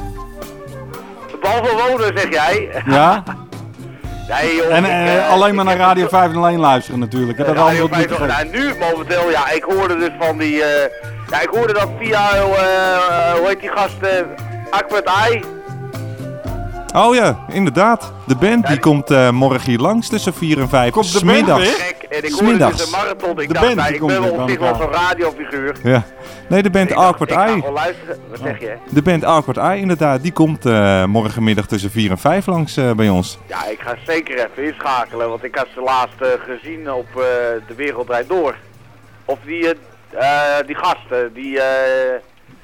Behalve wonen, zeg jij. Ja? Nee, joh. En ik, eh, alleen maar naar Radio 501 luisteren natuurlijk. hè, Dat Radio antwoord moet je 501. geven. Nou, nu momenteel, ja, ik hoorde dus van die, eh, ja, ik hoorde dat via, eh, hoe heet die gast, Akbert Ai. Oh ja, inderdaad. De band die komt eh, morgen hier langs tussen 4 en 5. Komt de band Smiddags. weer? En ik hoorde dus een marathon. Ik De dacht, band nou, ik ben wel op zich wel zo'n radiofiguur. Ja. Nee, de band Ik dacht, Awkward ik ga Eye. wel luisteren. Wat zeg je? De band Awkward Eye, inderdaad. Die komt eh, morgenmiddag tussen 4 en 5 langs eh, bij ons. Ja, ik ga zeker even inschakelen, want ik had ze laatst gezien op De Wereld Draait Door. Of die, die gasten, die...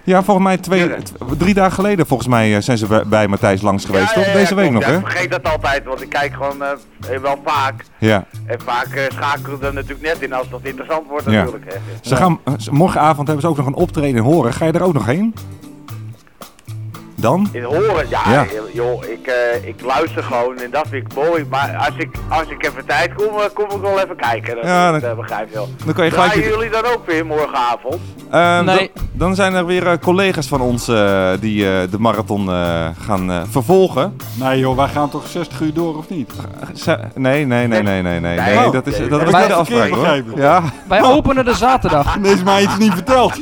eh, Ja, volgens mij twee, drie dagen geleden volgens mij eh, zijn ze bij, Matthijs langs geweest, toch? Deze week nog, hè? Ik vergeet dat altijd, want ik kijk gewoon eh, wel vaak. Ja. En vaak eh, schakelen we er natuurlijk net in als dat interessant wordt natuurlijk. Ze gaan, eh, morgenavond hebben ze ook nog een optreden in Horen. Ga je er ook nog heen? Dan? In horen, ja, Ja. joh, ik, eh, ik luister gewoon en dat vind ik mooi. Maar als ik, als ik even tijd kom, eh, kom ik wel even kijken. Dat, Ja, dat, dan- eh, begrijp je wel. Dan kan je gelijk... Draaien jullie dan ook weer morgenavond? Eh, Nee. dan, dan zijn er weer eh, collega's van ons eh, die eh, de marathon eh, gaan eh, vervolgen. Nee joh, wij gaan toch 60 uur door of niet? Nee, nee, nee, nee, nee, nee. nee, Oh. dat is, dat Heb was ik niet de dat afspraak hoor. Ja. Wij openen de zaterdag. Er is mij iets niet verteld.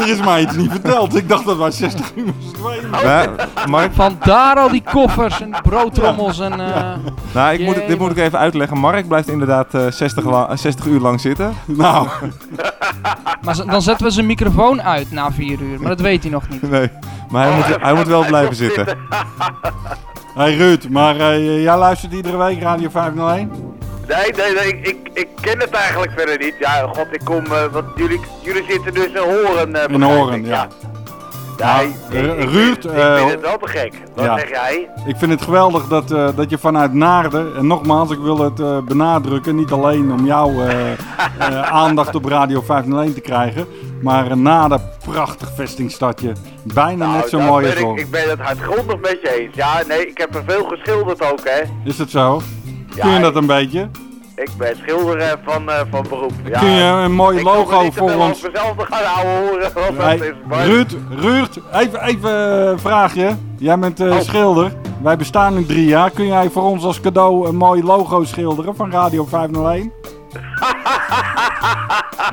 Er is mij iets niet verteld. Ik dacht dat wij 60 uur moesten. Maar, Mark, Vandaar al die koffers en broodtrommels en... eh, nou, ik moet, dit moet ik even uitleggen. Mark blijft inderdaad eh, 60, la- 60 uur lang zitten. Nou, Maar z- dan zetten we zijn microfoon uit na vier uur. Maar dat weet hij nog niet. Nee, maar hij, moet, hij moet wel blijven zitten. hey Ruud, maar eh, jij luistert iedere week Radio 501? Nee, nee, nee, ik, ik, ik ken het eigenlijk verder niet. Ja, god, ik kom, eh want jullie, jullie zitten dus in Horen. eh, In begrijp Horen, ik, ja. Ja, Nou, ik, Ru- ik, vind- ik eh, vind het wel te gek. Wat ja. zeg jij? Ik vind het geweldig dat, eh, dat je vanuit Naarden, en nogmaals, ik wil het eh, benadrukken, niet alleen om jouw eh, eh, aandacht op Radio 501 te krijgen, maar Naarden, prachtig vestingstadje. Bijna net zo daar mooi als ik, ik ben het hardgrondig met je eens. Ja, nee, ik heb er veel geschilderd ook, hè. Is het zo? Ja, Kun je dat een beetje? Ik ben schilder eh, van, eh, van beroep. Ja, Kun je een mooi ik logo voor ons? over mezelf te gaan houden horen. Want Hey, dat is maar- Ruud, Ruud, even, even een vraagje. Jij bent eh, Oh. schilder. Wij bestaan nu drie jaar. Kun jij voor ons als cadeau een mooi logo schilderen van Radio 501?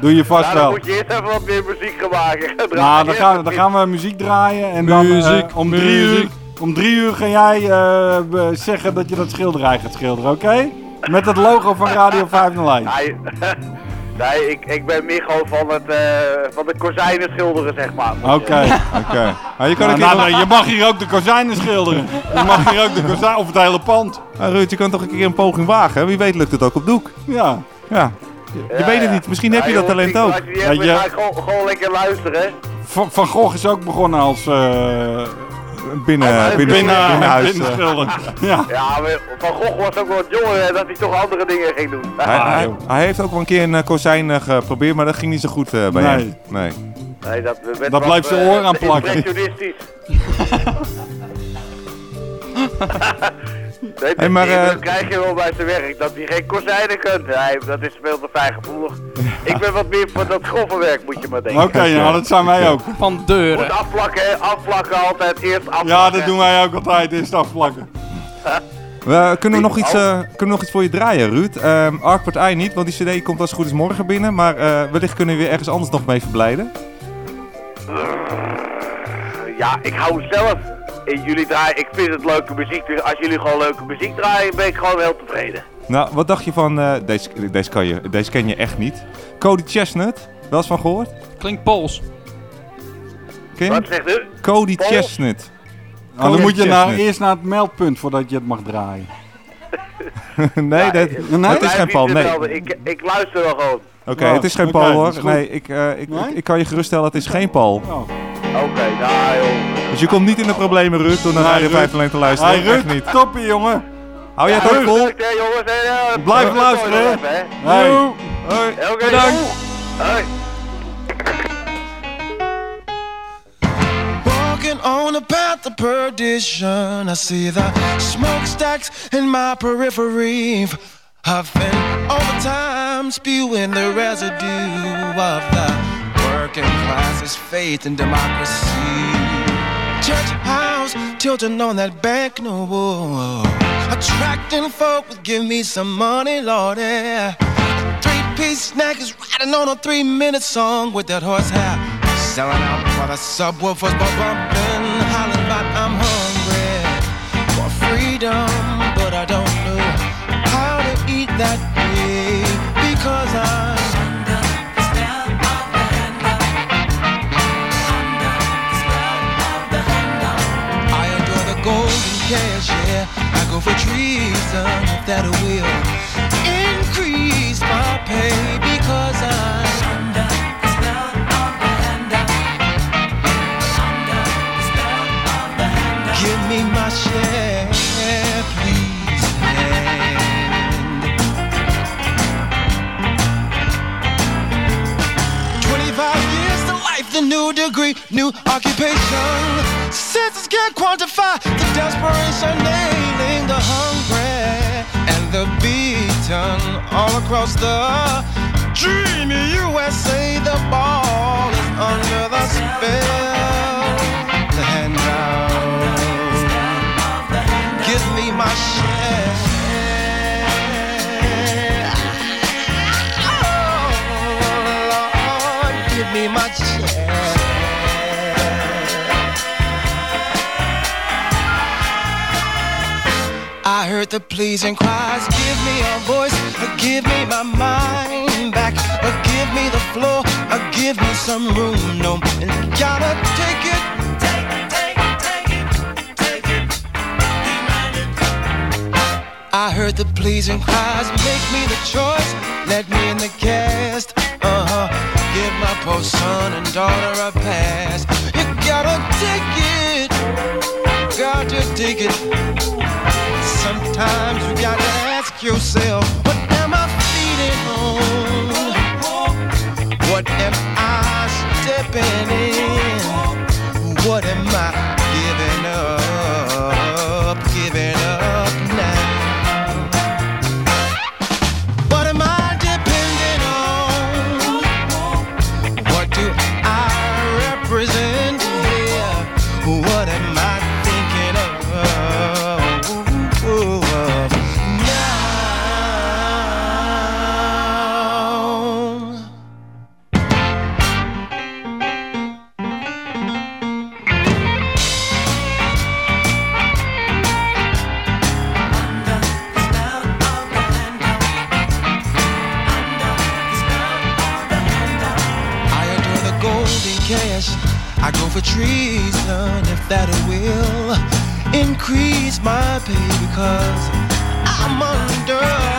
Doe je vast dan wel. moet je eerst even wat meer muziek gaan maken. Nou, dan gaan, dan gaan we muziek draaien en dan eh, Muziek, om, drie uur, om drie uur ga jij eh, zeggen dat je dat schilderij gaat schilderen, oké? Met het logo van Radio 501. Nee, nee ik, ik ben meer gewoon van, het, eh, van de kozijnen schilderen, zeg maar. Oké. Oké. Maar je kan Nou, nou, nou, je mag hier ook de kozijnen schilderen. Je mag hier ook de kozijnen, of het hele pand. Ah, Ruud, je kan toch een keer een poging wagen? hè? Wie weet lukt het ook op doek. Ja. Ja. Je, weet het niet. Misschien heb je dat talent ook. Ja, je- gewoon, gewoon lekker luisteren. Van, van Gogh is ook begonnen als, eh, binnen, binnen, Binnen, binnen eh. schilderen. Ja. Ja, maar Van Gogh was ook wat jonger hè, dat hij toch andere dingen ging doen. Hij, Ah, hij, joh. hij heeft ook wel een keer een eh, kozijn eh, geprobeerd, maar dat ging niet zo goed eh, bij Nee. hem. Nee. Nee, dat, Dat wat, blijft zijn eh, oor aan plakken. Impressionistisch. nee, Hey, maar, dat krijg je wel bij zijn werk, dat hij geen kozijnen kunt. Nee, dat is veel te fijngevoelig. Ik ben wat meer van dat grove werk, moet je maar denken. Oké, nou dat zijn wij ook. Van Moet deuren. afplakken, hè, afplakken altijd, eerst afplakken. Ja, dat doen wij ook altijd, is het afplakken. We, kunnen, we nog iets, eh, kunnen we nog iets voor je draaien, Ruud? Ehm Arkpartij niet, want die cd komt als het goed is morgen binnen. Maar eh, wellicht kunnen we je ergens anders nog mee verblijden. Ja, ik hou zelf jullie draaien. Ik vind het leuke muziek. Dus als jullie gewoon leuke muziek draaien, ben ik gewoon heel tevreden. Nou, wat dacht je van... eh, deze, deze, kan je, deze ken je echt niet. Cody Chestnut, wel eens van gehoord? Klinkt Pools. Ken? Wat zegt u? Cody? Chestnut. Nou, dan moet je Chestnut. nou eerst naar het meldpunt voordat je het mag draaien. nee, dat, Nee? het is geen Paul. Nee. Oké, Ik, ik luister wel gewoon. het is geen Oké, Paul hoor. Nee, ik, eh, ik, Nee? ik, ik kan je geruststellen, het is geen Paul. Oh. Oké, nou joh. Dus je komt niet in de problemen, Ruud, door naar Nee, Radio Ruud. 5 alleen te luisteren. Hey Ruud, niet. toppie jongen. Hou jij het ook vol? Blijf luisteren. Hoi. Oké, Bedankt. Hoi. Walking on the path of perdition, I see the smokestacks in my periphery. I've been over time spewing the residue of the working class's faith in democracy. Church house tilting on that bank note, attracting folk with give me some money, lordy. Three piece snack is riding on a three minute song with that horsehair. Selling out for the subwoofers, but bumping, hollering about I'm hungry for freedom, but I don't know how to eat that cash, yeah. I go for treason if that will new occupation. Senses can't quantify the desperation, nailing the hungry and the beaten all across the dreamy USA. The ball is under the spell. The handout. Give me my share. Oh, me my share. Heard the pleasing cries. Give me a voice, give me my mind back, give me the floor, give me some room. No, gotta take it. Take, take, take it, take it. I heard the pleasing cries. Make me the choice. Let me in the cast. Uh huh. Give my poor son and daughter a pass. You gotta take it. Got to take it. Sometimes you gotta ask yourself, what am I feeding on? What am I stepping in? What am I I go for treason if that will increase my pay because I'm under.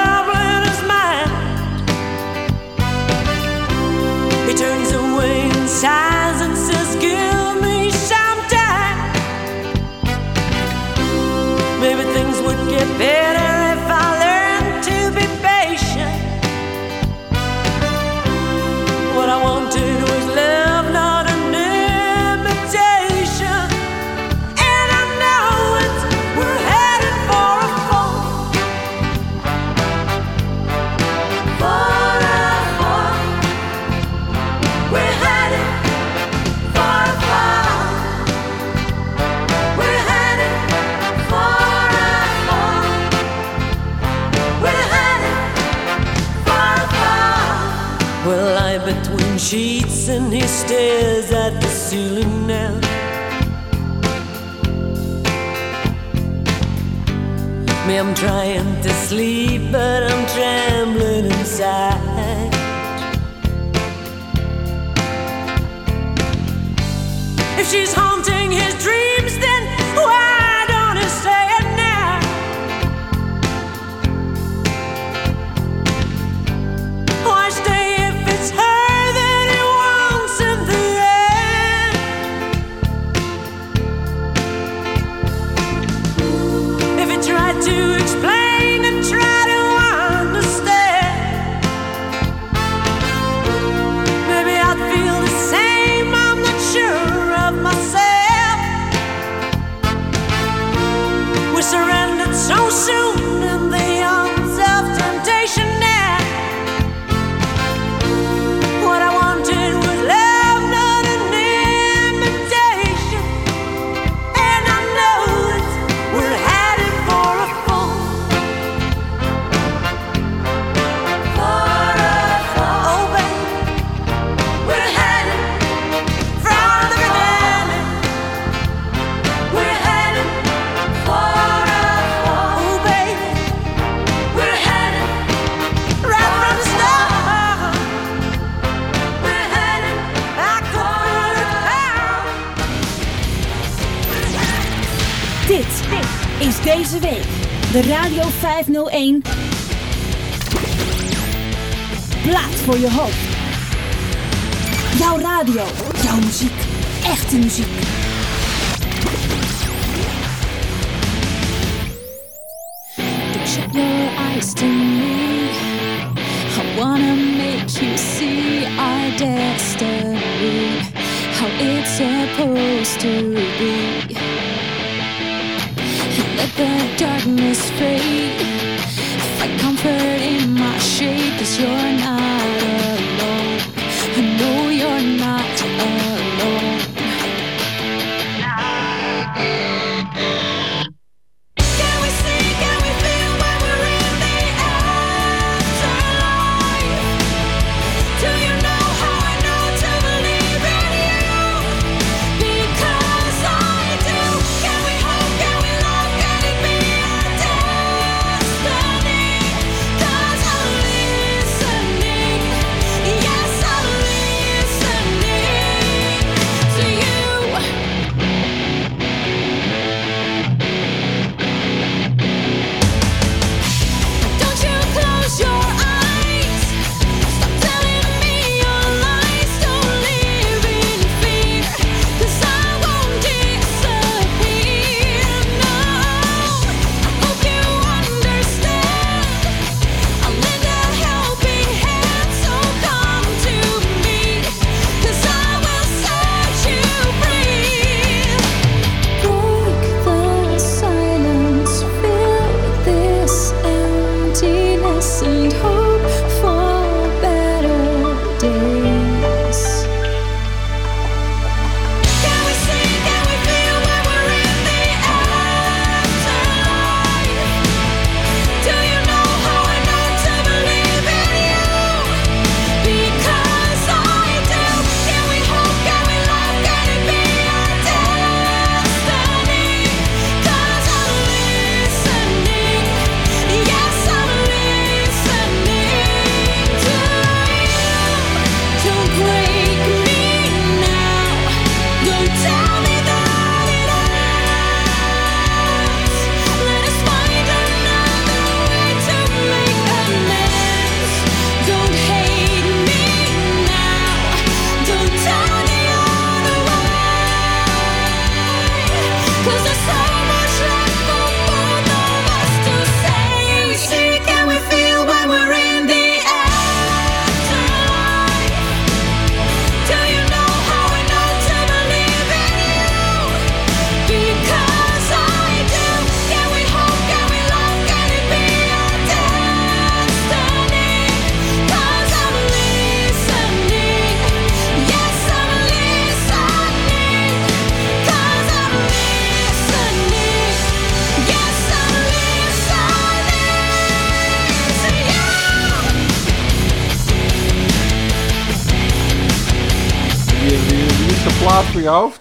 sighs and says, Give me some time. Maybe things would get better.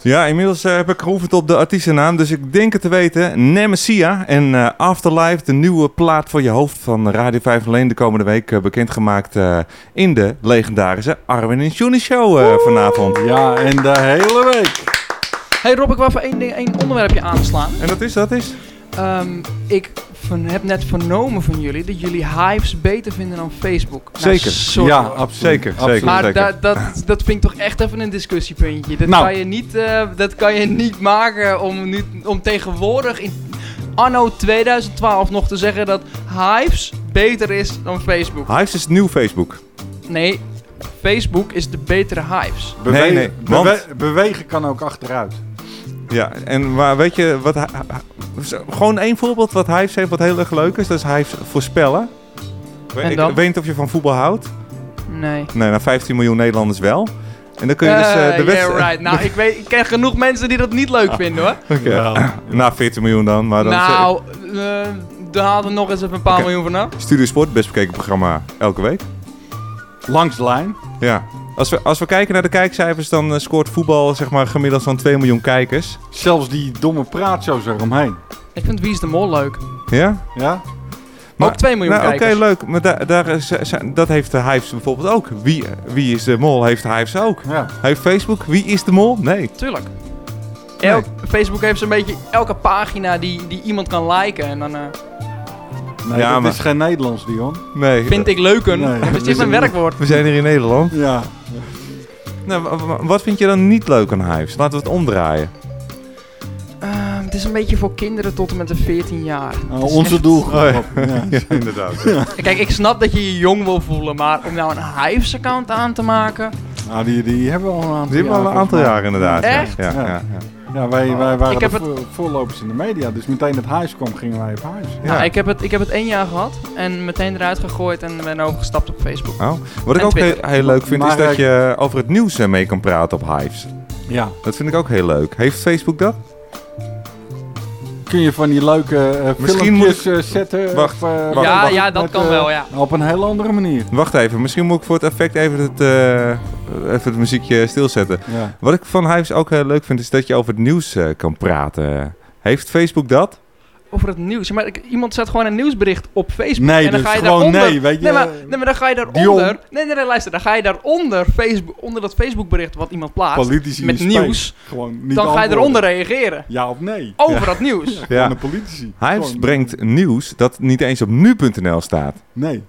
Ja, inmiddels eh, heb ik geoefend op de artiestennaam, dus ik denk het te weten. Nemesia en eh, Afterlife, de nieuwe plaat voor je hoofd van Radio 5 alleen de komende week. eh, bekendgemaakt eh, in de legendarische Arwin en Johnny Show eh, vanavond. Ja, en de hele week. Hey Rob, ik wil even één, ding, één onderwerpje aanslaan. En dat is, dat is? Ehm, ik van, heb net vernomen van jullie dat jullie Hives beter vinden dan Facebook. Nou, Zeker. Ja, absoluut. Zeker, zeker. Maar zeker. da- dat, dat vind ik toch echt even een discussiepuntje. Dat, Nou. kan, je niet, eh, dat kan je niet maken om, nu, om tegenwoordig in anno 2012 nog te zeggen dat Hives beter is dan Facebook. Hives is nieuw Facebook. Nee, Facebook is de betere Hives. Bewe- Nee, nee, bewe- want- bewegen kan ook achteruit. Ja, en maar weet je wat... Gewoon één voorbeeld wat Hives heeft wat heel erg leuk is. Dat is Hives voorspellen. En ik dan? weet niet of je van voetbal houdt. Nee. Nee, nou 15 miljoen Nederlanders wel. En dan kun je dus eh, Eh, de wedstrijd... yeah, right. Nou, ik, weet, ik ken genoeg mensen die dat niet leuk vinden hoor. Oké. Ja. Na 14 miljoen dan, maar dan... Nou, eh daar halen we nog eens even een paar Oké. miljoen vanaf. Studio Sport, best bekeken programma elke week. Langs de lijn. Ja. Als we, als we kijken naar de kijkcijfers, dan eh, scoort voetbal zeg maar gemiddeld zo'n 2 miljoen kijkers. Zelfs die domme praatshows eromheen. Ik vind Wie is de Mol leuk. Ja? Ja? Ook 2 miljoen nou, Oké, leuk. Maar da daar is, eh, dat heeft de Hives bijvoorbeeld ook. Wie, wie is de mol heeft de Hives ook. Ja. Heeft Facebook, wie is de mol? Nee. Tuurlijk. Elk, Facebook heeft zo'n beetje elke pagina die, die iemand kan liken. En dan eh, Nee, Ja, dat maar- is geen Nederlands, Dion. nee. vind ik leuken. Nee. Dat is niet mijn werkwoord. We zijn hier in Nederland. Ja. Nou, wa- wa- wat vind je dan niet leuk aan Hives? Laten we het omdraaien. Ehm, het is een beetje voor kinderen tot en met de 14 jaar. Nou, Het onze echt- doelgroep. Oh, ja. Ja. Ja, inderdaad. Kijk, ik snap dat je je jong wil voelen, maar om nou een Hives-account aan te maken... Nou, die, die hebben we al een aantal Die hebben we al een jaar, aantal jaar inderdaad. ja. Echt? Ja, ja, Ja. ja. Ja, wij, wij waren Ik heb de het- voor- voorlopers in de media. Dus meteen het huis kwam, gingen wij op huis. Ja. Nou, ik heb, het, ik heb het één jaar gehad en meteen eruit gegooid en ben overgestapt op Facebook. Oh. Wat ik En ook heel, leuk vind, is dat je over het nieuws eh, mee kan praten op Hives. Ja. Dat vind ik ook heel leuk. Heeft Facebook dat? Kun je van die leuke eh, Misschien filmpjes eh, zetten? Wacht, of, eh, wacht. Ja, wacht, ja, dat met, kan wel, ja. Op een heel andere manier. Wacht even, misschien moet ik voor het effect even het, eh, even het muziekje stilzetten. Ja. Wat ik van Hives ook heel leuk vind, is dat je over het nieuws eh, kan praten. Heeft Facebook dat? Over het nieuws. Maar ik- iemand zet gewoon een nieuwsbericht op Facebook. Nee, en dan dus ga je gewoon daaronder, nee, weet je, Nee maar, nee, maar dan ga je Dion. daaronder... Nee, nee, nee, luister. Dan ga je daaronder, Facebook, onder dat Facebookbericht wat iemand plaatst, Politici met nieuws, Gewoon niet dan ga je eronder reageren. Ja of nee? Over dat nieuws. Ja. Ja. De politici. Gewoon- brengt nieuws dat niet eens op nu.nl staat. Nee.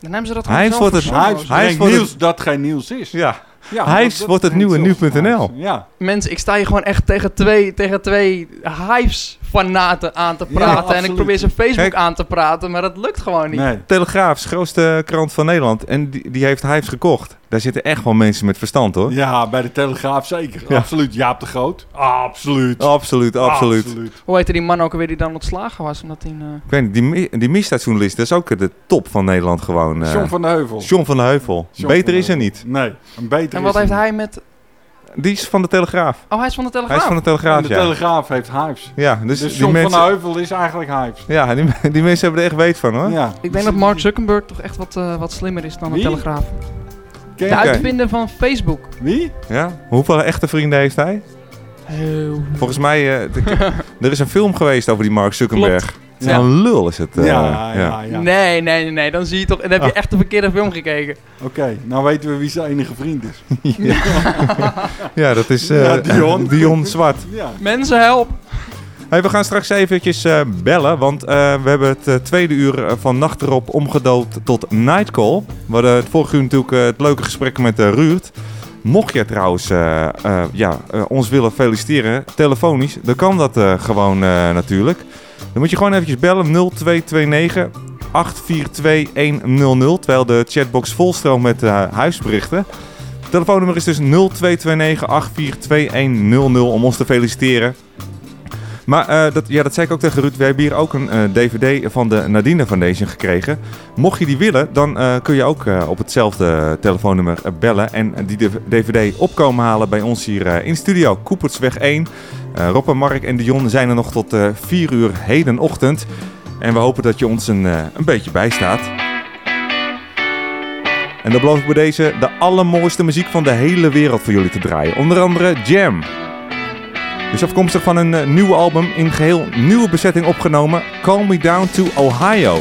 Dan hebben ze dat Hij gewoon zelf wordt het- wordt nieuws het- dat geen nieuws is. Ja. Ja, Hives dat- wordt het nieuwe nu.nl. Ja. Mensen, ik sta hier gewoon echt tegen twee, tegen twee Hives-fanaten aan te Ja, praten. en ik probeer ze Facebook Kijk. aan te praten, maar dat lukt gewoon niet. Nee. Telegraaf is de grootste krant van Nederland en die, die heeft Hives gekocht. Daar zitten echt wel mensen met verstand hoor. Ja, bij de Telegraaf zeker. Ja. Absoluut. Jaap de Groot. Absoluut. Absoluut, absoluut. Hoe heette die man ook alweer die dan ontslagen was? Omdat hij, eh, Ik weet niet, die, die misdaadjournalist, dat is ook de top van Nederland gewoon. eh. John van de Heuvel. John van de Heuvel. John Beter is er niet. Nee, een beter En wat is heeft hij met... Die is van de Telegraaf. Oh, hij is van de Hij Telegraaf. is van de. Telegraaf, En de ja. Telegraaf heeft Hives. Ja, dus, Dus die mensen... van de Heuvel is eigenlijk Hives. Ja, die, die mensen hebben er echt weet van hoor. Ja. Ik denk dat Mark Zuckerberg toch echt wat, eh, wat slimmer is dan de Wie? Telegraaf. Ken De uitvinder van Facebook. Wie? Ja? Hoeveel echte vrienden heeft hij? Heel... Volgens mij, eh, de- er is een film geweest over die Mark Zuckerberg. Ja. Een lul is het. eh, ja, ja, ja. Nee, nee, nee, nee. Dan zie je toch... Dan heb je Ah. echt de verkeerde film gekeken. Oké, nou weten we wie zijn enige vriend is. Ja, dat is eh, Ja, Dion. Dion Zwart. Ja. Mensen, help! We gaan straks eventjes eh, bellen, want eh, we hebben het eh, tweede uur van Nacht erop omgedoopt tot Nightcall. We hadden het vorige uur natuurlijk het leuke gesprek met Ruurt. Mocht je trouwens ja, ons willen feliciteren, telefonisch, dan kan dat gewoon natuurlijk. Dan moet je gewoon eventjes bellen 0229 842100, terwijl de chatbox volstroomt met huisberichten. Het telefoonnummer is dus 0229 842100 om ons te feliciteren. Maar eh, dat, ja, dat zei ik ook tegen Ruud. We hebben hier ook een eh, DVD van de Nadine Foundation gekregen. Mocht je die willen, dan eh, kun je ook op hetzelfde telefoonnummer bellen. En die DVD opkomen halen bij ons hier in studio. Koepersweg 1. Rob en Mark en Dion zijn er nog tot 4 uur hedenochtend. En we hopen dat je ons een, een beetje bijstaat. En dan beloof ik bij deze de allermooiste muziek van de hele wereld voor jullie te draaien. Onder andere Jam. Dus afkomstig van een eh, nieuw album in geheel nieuwe bezetting opgenomen, Call Me Down to Ohio.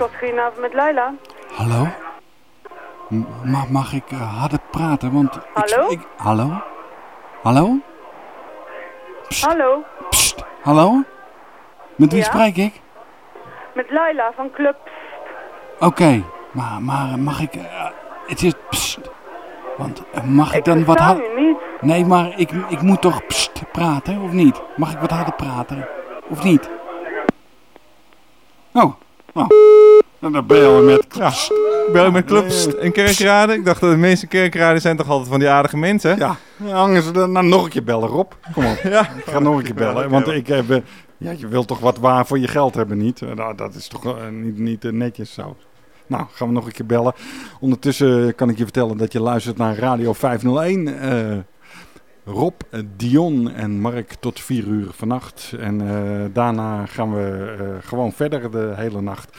Kort goedenavond met Laila. Hallo? M- ma- mag ik eh, harder praten? Want ik- Hallo? Ik, hallo? Hallo? Hallo, Hallo? Met wie Ja? spreek ik? met Laila van Club. Oké, maar, maar mag ik... eh, het is... pst. want eh, mag ik, dan wat harder... niet. Nee, maar ik, ik moet toch pst praten, of niet? Mag ik wat harder praten? Of niet? Oh, Nou, dan bellen we met... Pst. Bel je met clubs en kerkraden? Ik dacht dat de meeste kerkraden zijn toch altijd van die aardige mensen? Ja, hangen ze dan nou, nog een keer bellen, Rob. Kom op. Ja. Ik ga nog een keer bellen. want ik heb... eh, ja, je wilt toch wat waar voor je geld hebben, niet? Eh, Nou, dat is toch eh, niet, niet netjes zo. Nou, gaan we nog een keer bellen. Ondertussen kan ik je vertellen dat je luistert naar Radio 501. eh, Rob, eh, Dion en Mark tot 4 uur vannacht. En eh, daarna gaan we eh, gewoon verder de hele nacht.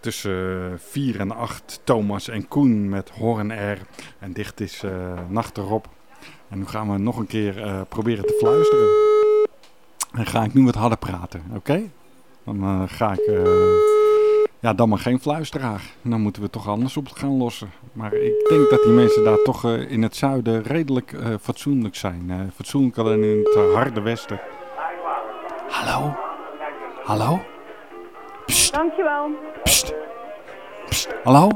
Tussen 4 en 8 Thomas en Koen met Horn R. En dicht is Nacht erop. En nu gaan we nog een keer proberen te fluisteren. En ga ik nu wat harder praten, oké? Dan ga ik... ja, dan maar geen fluisteraar. Dan moeten we toch anders op gaan lossen. Maar ik denk dat die mensen daar toch eh, in het zuiden redelijk eh, fatsoenlijk zijn. Eh, fatsoenlijk alleen in het harde westen. Hallo? Hallo? Dankjewel. Hallo?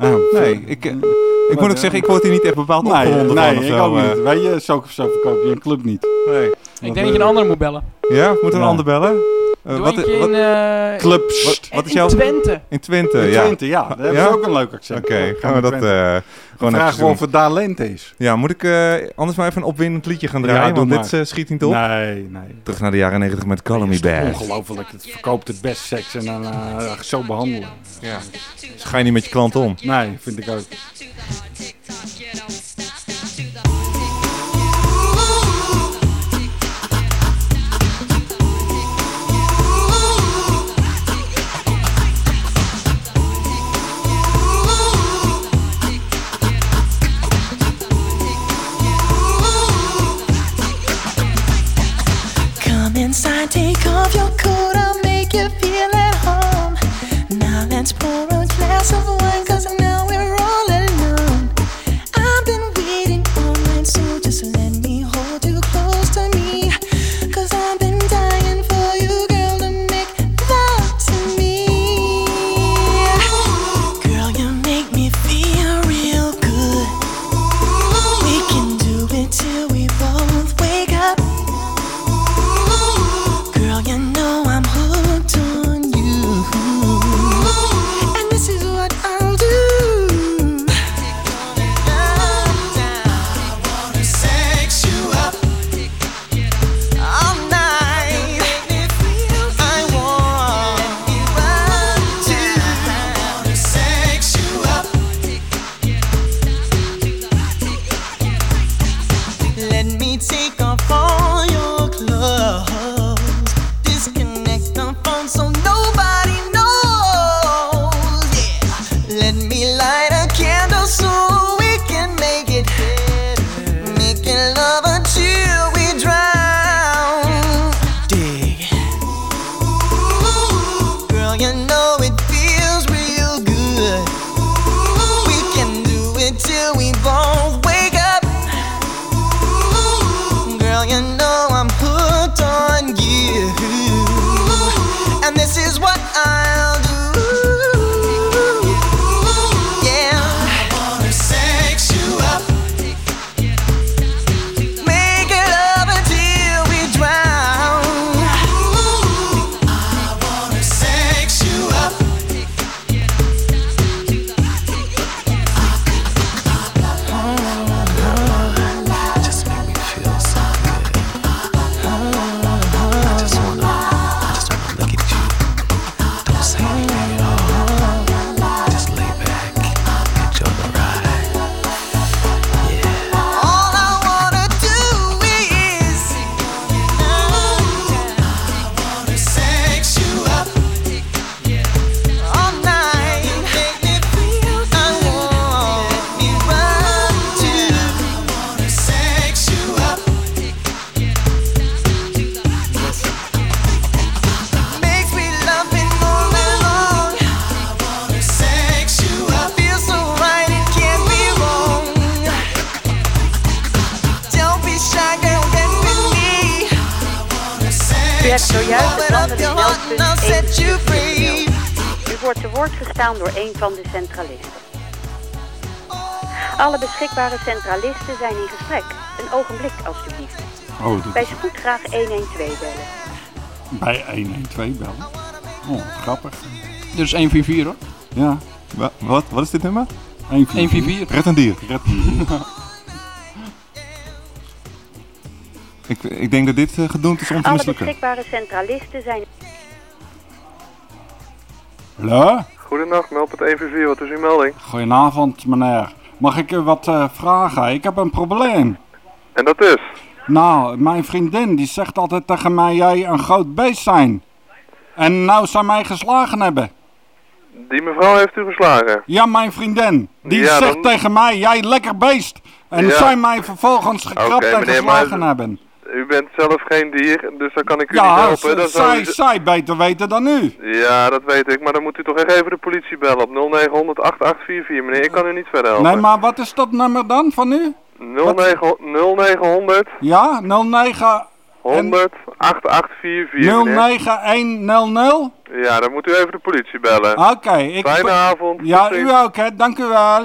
Oh, Nee, ik, ik moet ook zeggen, ik word hier niet echt bepaald Nee, opgewonden nee, van. of ik ook niet. Weet je, zo, zo verkoop je een club niet. Nee. Ik denk dat je een ander moet bellen. Ja, moeten we een Ja. ander bellen? Eh, wat, in, eh, Club. wat, wat is in jouw... Twente. In Twente, In ja. Twente, ja. Daar hebben ze ook een leuk accent. Oké, gaan we dat eh, Dan gewoon vragen we of het daar lente is. Ja, moet ik eh, anders maar even een opwindend liedje gaan draaien? Ja, want dit maar. schiet niet op. Nee, nee. Terug naar de jaren 90 met Call Me is Bad. ongelooflijk. Het verkoopt het best seks en dan eh, zo behandelen. Ja. Dus ga je niet met je klant om? Nee, vind ik ook. Inside, take off your coat, I'll make you feel at home. Now let's pour a glass of wine, cause now we're we both gestaan door een van de centralisten. Alle beschikbare centralisten zijn in gesprek. Een ogenblik, alstublieft. Oh, dit Bij spoed graag 112 bellen. bij 112 bellen. Oh, grappig. Dus 144 hoor. Ja. Wa- Wat, wat is dit nummer? 144. Red een dier. Red een dier. Ik, ik denk dat dit uh, gedoemd is om te Alle beschikbare centralisten zijn... Hallo? Goedenacht, Melpert 144, wat is uw melding? Goedenavond, meneer. Mag ik u wat eh, vragen? Ik heb een probleem. En dat is? Nou, mijn vriendin die zegt altijd tegen mij, jij een groot beest zijn. En nou zou mij geslagen hebben. Die mevrouw heeft u geslagen? Ja, mijn vriendin. Die Ja, zegt dan- tegen mij, jij lekker beest. En Ja. zij mij vervolgens gekrapt en meneer, maar- geslagen hebben. U bent zelf geen dier, dus dan kan ik u niet Ja, helpen. Zou zij, u- zij beter weten dan u. Ja, dat weet ik, maar dan moet u toch echt even de politie bellen op 0900 8844, meneer. Ik kan u niet verder helpen. Nee, maar wat is dat nummer dan van u? 09 0900 Ja, 09... 100 8844, meneer. 09100? Ja, dan moet u even de politie bellen. Oké, ik... Fijne avond. Ja, u ook, hè. Dank u wel.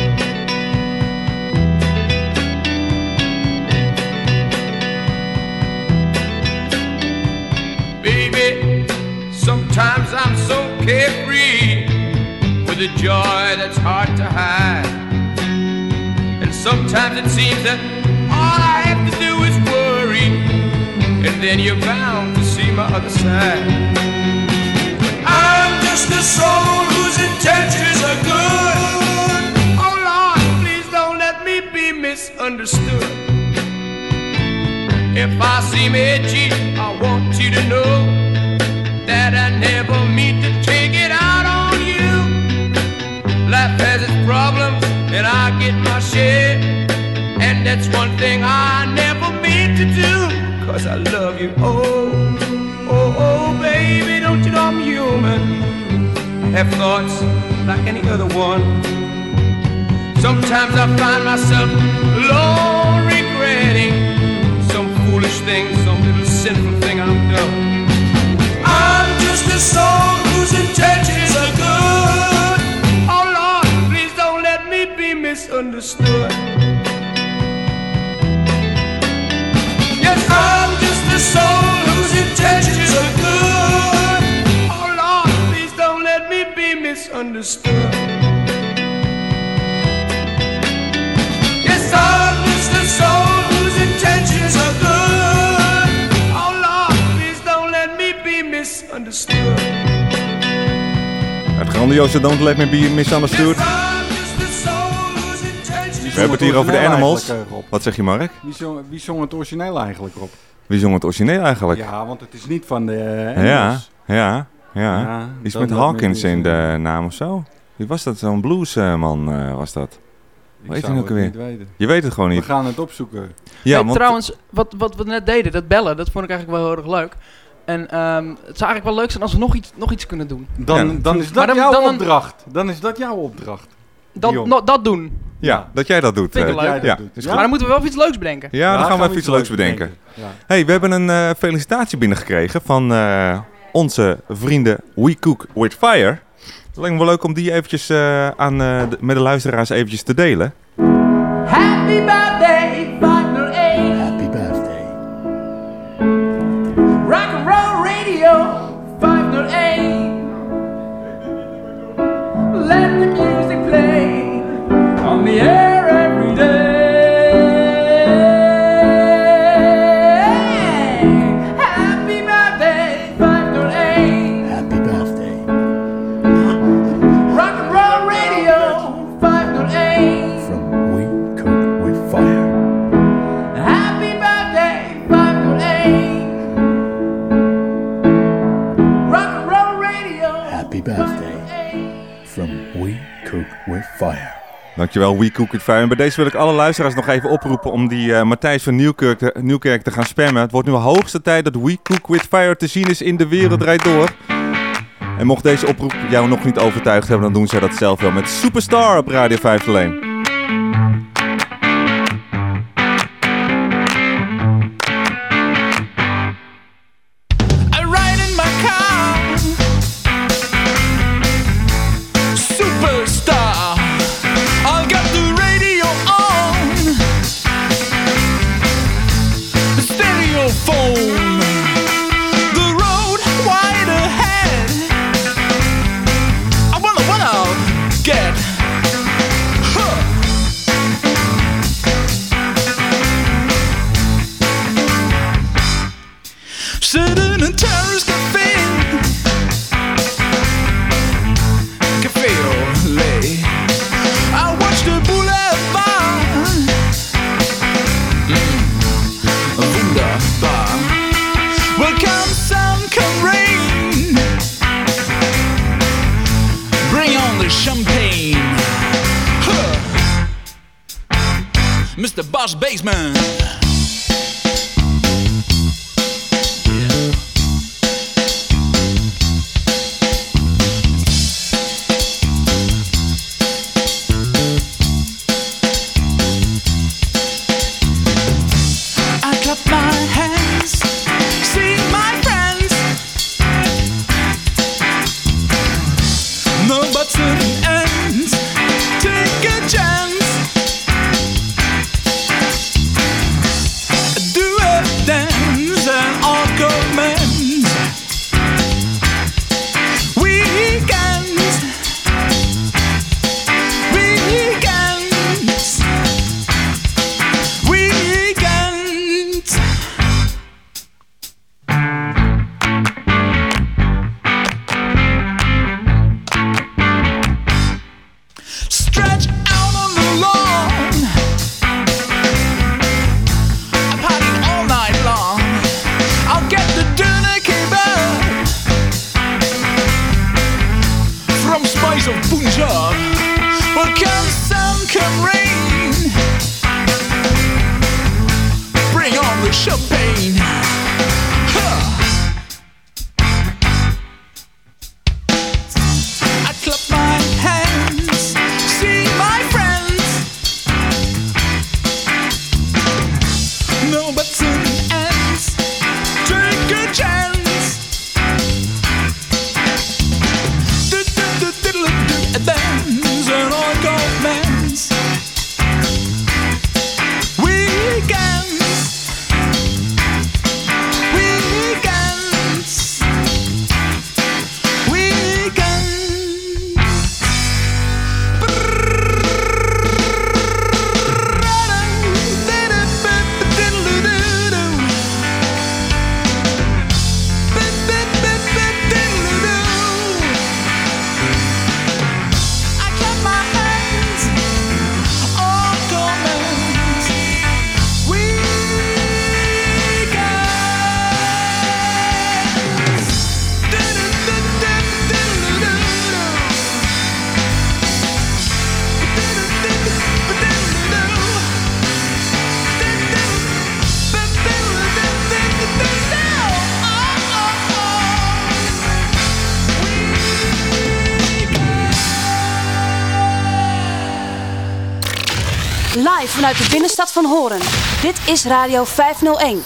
Carefree with a joy that's hard to hide. And sometimes it seems that all I have to do is worry, and then you're bound to see my other side. I'm just a soul whose intentions are good. Oh Lord, please don't let me be misunderstood. If I seem edgy, I want you to know problems, and I get my share. And that's one thing I never mean to do, cause I love you. Oh, oh, oh, baby, don't you know I'm human? I have thoughts like any other one. Sometimes I find myself alone regretting some foolish thing, some little sinful thing I've done. I'm just a soul whose intentions are good. Misunderstood. Yes, I'm just a soul whose intentions are good. Oh Lord, please don't let me be misunderstood. Yes, I'm just a soul whose intentions are good. Oh Lord, please don't let me be misunderstood. Het grandioze Don't Let Me Be Misunderstood. We hebben het hier over de Animals. Wat zeg je, Mark? Wie zong, wie zong het origineel eigenlijk op? Wie zong het origineel eigenlijk? Ja, want het is niet van de eh, Ja, Animals. ja, ja. Ja, Iets met Hawkins in de naam of zo. Wie was dat? Zo'n bluesman eh, was dat. Hoe heet zou ook het niet weten. Je weet het gewoon niet. We gaan het opzoeken. Ja, Hey, want Trouwens, wat, wat we net deden, dat bellen, dat vond ik eigenlijk wel heel erg leuk. En ehm, het zou eigenlijk wel leuk zijn als we nog iets, nog iets kunnen doen. Dan, dan is dat dan- jouw dan- opdracht. Dan is dat jouw opdracht. Dat, Dion. no- dat doen. ja, dat jij dat doet. Vind ik eh, leuk. Ja, doet. is Ja? goed. Maar dan moeten we wel iets leuks bedenken. Ja, dan gaan we even iets leuks bedenken. hey, we hebben een eh, felicitatie binnengekregen van eh, onze vrienden We Cook With Fire. Het lijkt me wel leuk om die eventjes eh, aan, eh, de- met de luisteraars eventjes te delen. Happy birthday, Dankjewel, We Cook With Fire. En bij deze wil ik alle luisteraars nog even oproepen om die eh, Matthijs van Nieuwkerk te, Nieuwkerk te gaan spammen. Het wordt nu de hoogste tijd dat We Cook With Fire te zien is in de wereld draait door. En mocht deze oproep jou nog niet overtuigd hebben, dan doen zij dat zelf wel met Superstar op Radio 5 alleen. Sitting in terrace cafe. Cafe au lait. I watch the boulevard. Mm. Wunderbar. Will come sun, come rain. Bring on the champagne. Huh. Mr. Boss Baseman. Is Radio 501.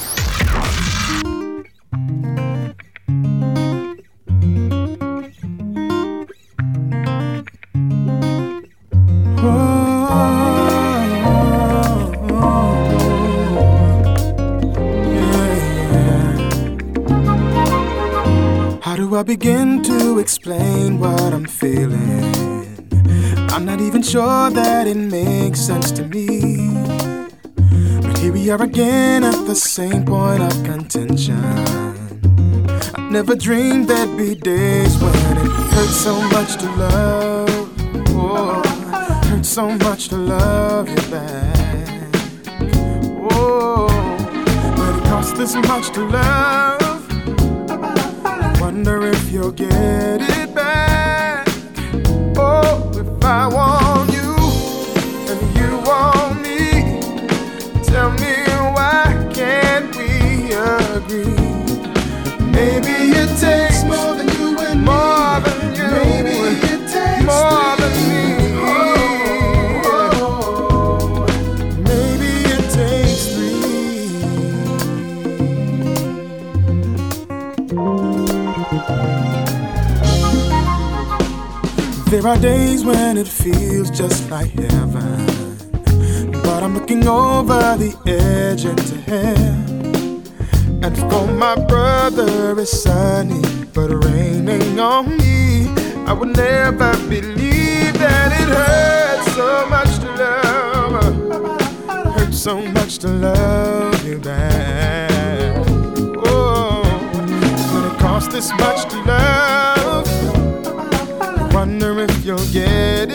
How do I begin to explain what I'm feeling? I'm not even sure that it makes sense to me. We are again at the same point of contention. I never dreamed there'd be days when it hurts so much to love. Oh, hurts so much to love you back. Oh, but it costs this much to love. Wonder if you'll get it back. Oh, if I want Maybe it takes more than you and more than you. Maybe it takes more than me. Oh. Maybe it takes three. There are days when it feels just like heaven. But I'm looking over the edge into hell. And for my brother it's sunny, but raining on me. I would never believe that it hurts so much to love. Hurts so much to love you back. Oh, when it costs this much to love, I wonder if you'll get it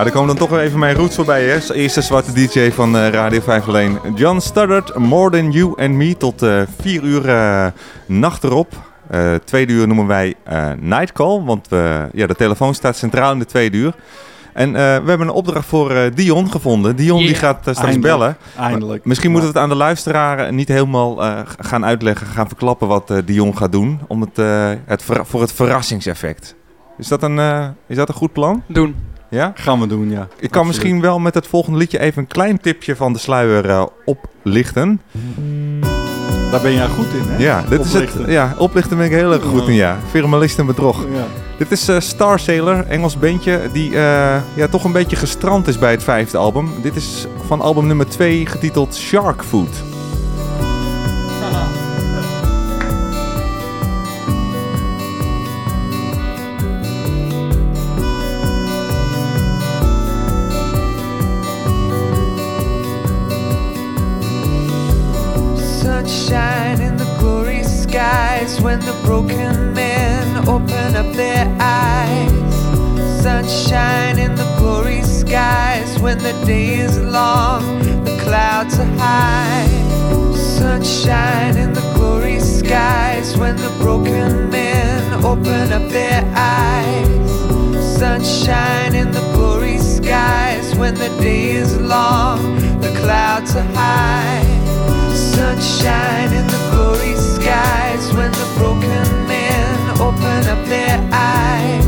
Ja, er komen dan toch weer even mijn roots voorbij, hè. Als Eerste zwarte DJ van eh, Radio 5 alleen. John Studdard, More Than You and Me. Tot eh 4 uur eh, nacht erop. Tweede uur noemen wij Night Call. Want ja, de telefoon staat centraal in de tweede uur. En we hebben een opdracht voor Dion gevonden. Dion die gaat eh, straks Eindelijk, bellen. eindelijk. Misschien moeten we het aan de luisteraar eh, niet helemaal gaan uitleggen, gaan verklappen wat Dion gaat doen. Om het, het voor het verrassingseffect. Is dat, een, is dat een goed plan? Doen. Ja? Gaan we doen, ja. Ik kan Absoluut. misschien wel met het volgende liedje even een klein tipje van de sluier eh, oplichten. Daar ben jij goed in, hè? Ja, dit is Oplichten. het. Ja, oplichten ben ik heel erg goed in, ja. Formalist en bedrog. Ja. Dit is eh, Star Sailor, Engels bandje, die eh, ja, toch een beetje gestrand is bij het vijfde album. Dit is van album nummer 2, getiteld Shark Food. Open up their eyes. Sunshine in the glory skies when the day is long, the clouds are high. Sunshine in the glory skies when the broken men open up their eyes.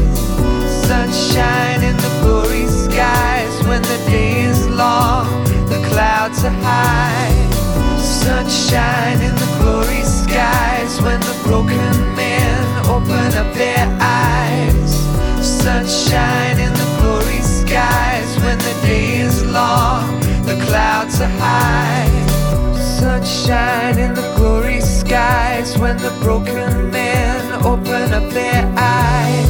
Sunshine in the glory skies when the day is long, the clouds are high. Sunshine in the glory skies when the broken men open up their eyes. Sunshine in the glory skies when the day is long, the clouds are high. Sunshine in the glory skies when the broken men open up their eyes.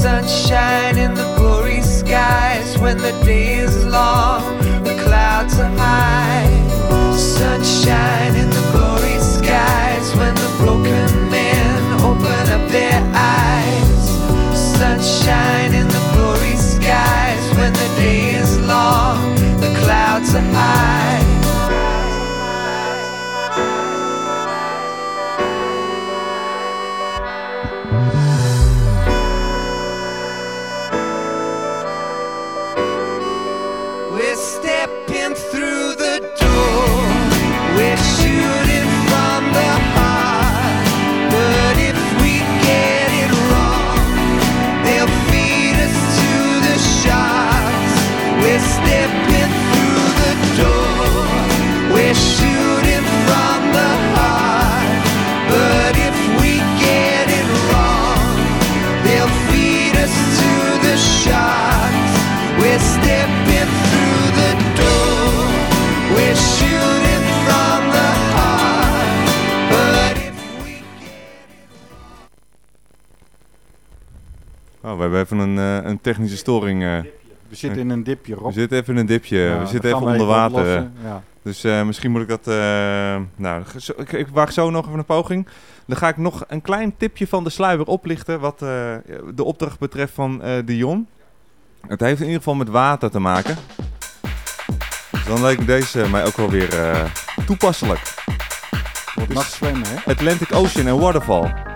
Sunshine in the glory skies when the day is long, the clouds are high. Sunshine in the glory skies when the broken their eyes. Sunshine in the glory skies when the day is long, the clouds are high. Oh, we hebben even een, eh, een technische storing. eh. We zitten in een dipje, Rob. We zitten even in een dipje. Ja, we zitten even onder even water. ja. Dus eh, misschien moet ik dat... nou, ik, ik waag zo nog even een poging. Dan ga ik nog een klein tipje van de sluier oplichten... wat de opdracht betreft van Dion. Het heeft in ieder geval met water te maken. Dus dan leek deze mij ook wel weer toepasselijk. Wordt Dus hè? Atlantic Ocean en Waterfall.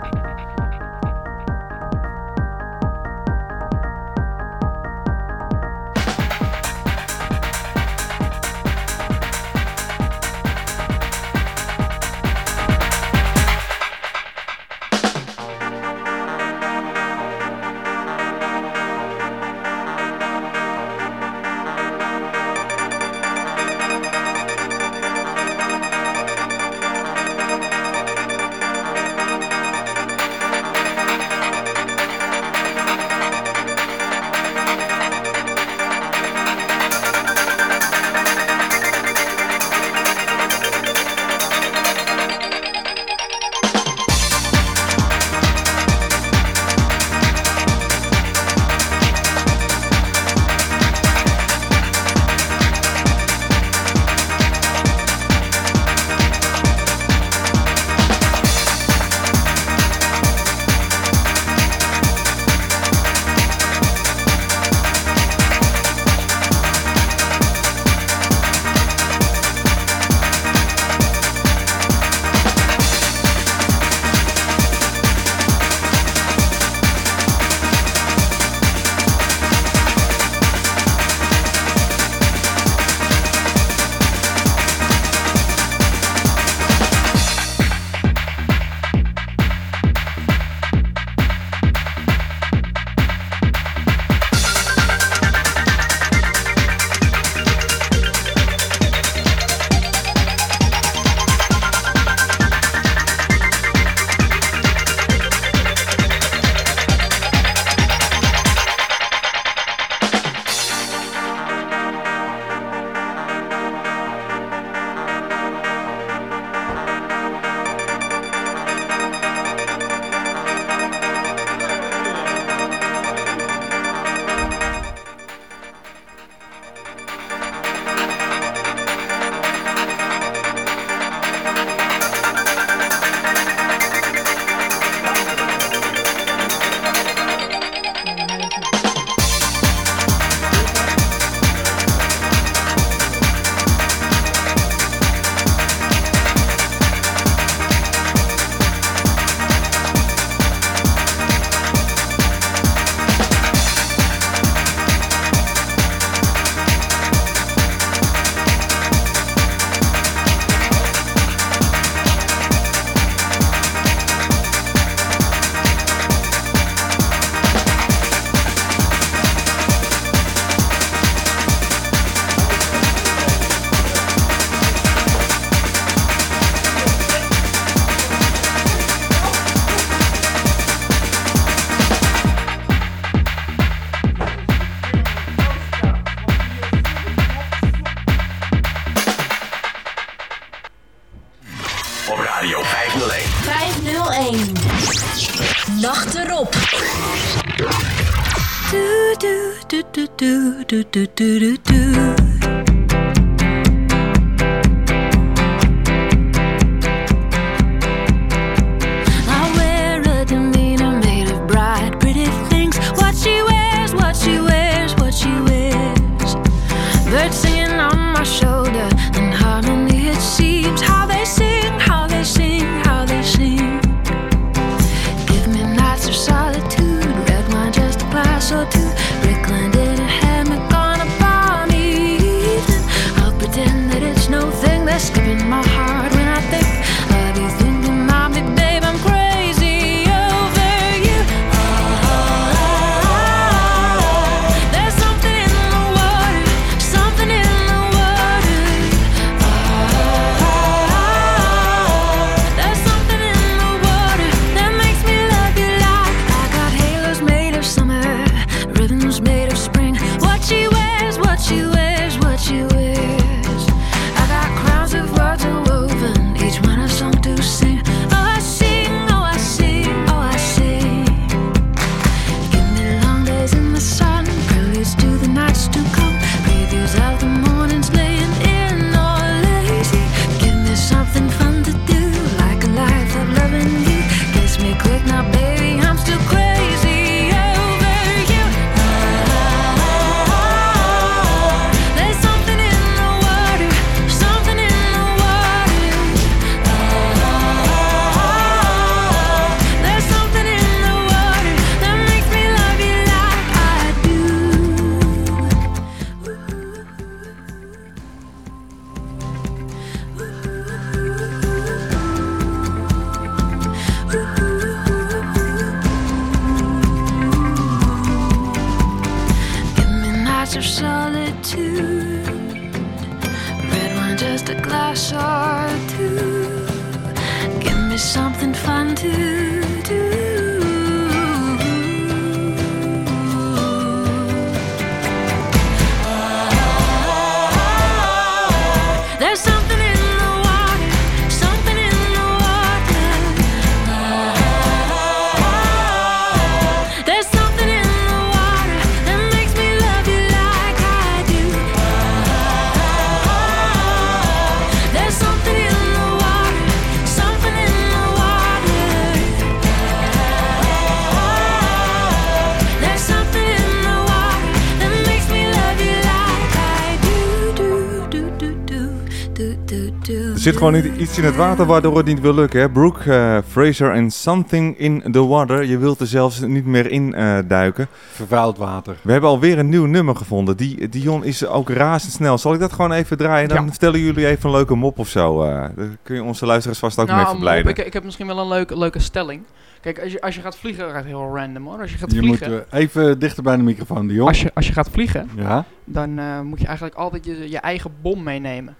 Zit gewoon niet iets in het water waardoor het niet wil lukken. Hè? Brooke eh, Fraser en Something in the Water. Je wilt er zelfs niet meer in eh, duiken. Vervuild water. We hebben alweer een nieuw nummer gevonden. Die, Dion is ook razendsnel. Zal ik dat gewoon even draaien? Dan Ja. vertellen jullie even een leuke mop of zo. eh. Daar kun je onze luisteraars vast ook mee Nou, verblijden. Mop, ik, ik heb misschien wel een leuke, leuke stelling. Kijk, als je, als je gaat vliegen, dat gaat heel random hoor. Als je gaat Je moet vliegen, even dichter bij de microfoon, Dion. als je, als je gaat vliegen, Ja? dan eh, moet je eigenlijk altijd je, je eigen bom meenemen.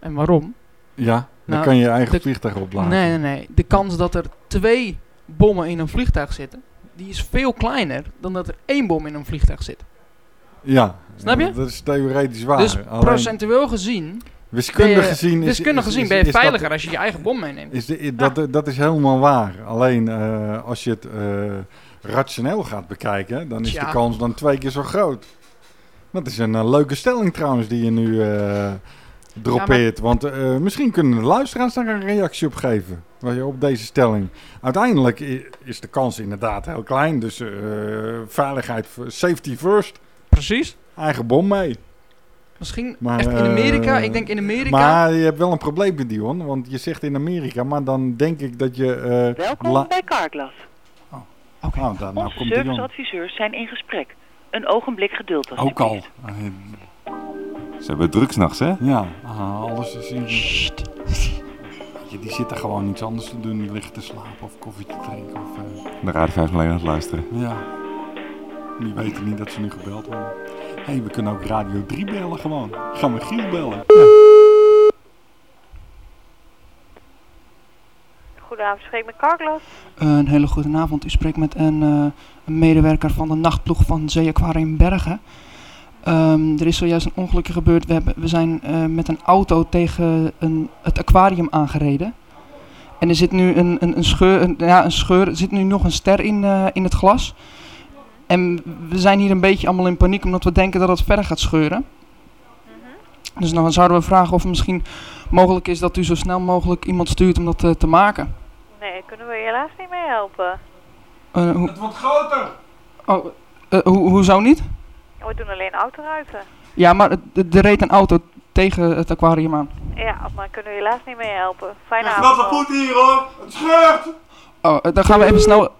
En waarom? Ja, dan Nou, kan je je eigen de- vliegtuig opladen. Nee, nee, nee. De kans dat er twee bommen in een vliegtuig zitten, die is veel kleiner dan dat er één bom in een vliegtuig zit. Ja. Snap je? Dat is theoretisch waar. dus Alleen procentueel gezien, wiskundig gezien is, wiskundig is- gezien is- ben je dat- veiliger als je je eigen bom meeneemt. Is de, dat, dat is helemaal waar. Alleen eh, als je het eh, rationeel gaat bekijken, dan is de kans dan twee keer zo groot. Dat is een eh, leuke stelling trouwens die je nu droppeert. Want eh, misschien kunnen de luisteraars daar een reactie op geven. waar je Op deze stelling. Uiteindelijk is de kans inderdaad heel klein. Dus eh, veiligheid, safety first. Precies. Eigen bom mee. Misschien Maar, echt in Amerika, eh, ik denk in Amerika. Maar je hebt wel een probleem met Dion, want je zegt in Amerika, maar dan denk ik dat je... eh, Welkom bij Carglass. Oh, dan, nou Onze komt Dion. serviceadviseurs zijn in gesprek. Een ogenblik geduld Ook al. Ze hebben druk s'nachts, hè? Ja, ah, alles is in... Je, die zitten gewoon iets anders te doen. Die liggen te slapen of koffie te drinken. Of, eh, De Radio 5 alleen aan het luisteren. ja. Die weten niet dat ze nu gebeld worden. Hé, hey, we kunnen ook Radio 3 bellen gewoon. Gaan we Giel bellen. Goedenavond, spreek met Carglass. Een hele goede avond. U spreekt met een, eh, een medewerker van de nachtploeg van Zeeaquarium Bergen. Ehm, er is zojuist een ongelukje gebeurd. We, hebben, we zijn eh, met een auto tegen een, het aquarium aangereden. En er zit nu een, een, een scheur, een, ja, een scheur, er zit nu nog een ster in, eh, in het glas. En we zijn hier een beetje allemaal in paniek omdat we denken dat het verder gaat scheuren. Dus dan zouden we vragen of het misschien mogelijk is dat u zo snel mogelijk iemand stuurt om dat eh, te maken. Nee, kunnen we helaas niet mee helpen. Het wordt groter! oh, hoe, hoezo niet? We doen alleen autoruiten. Ja, maar het- er reed een auto tegen het aquarium aan. Ja, maar kunnen we helaas niet mee helpen. Fijne Het avond. gaat wel nog. goed hier hoor! Het scheurt! Oh, eh, dan gaan we even snel...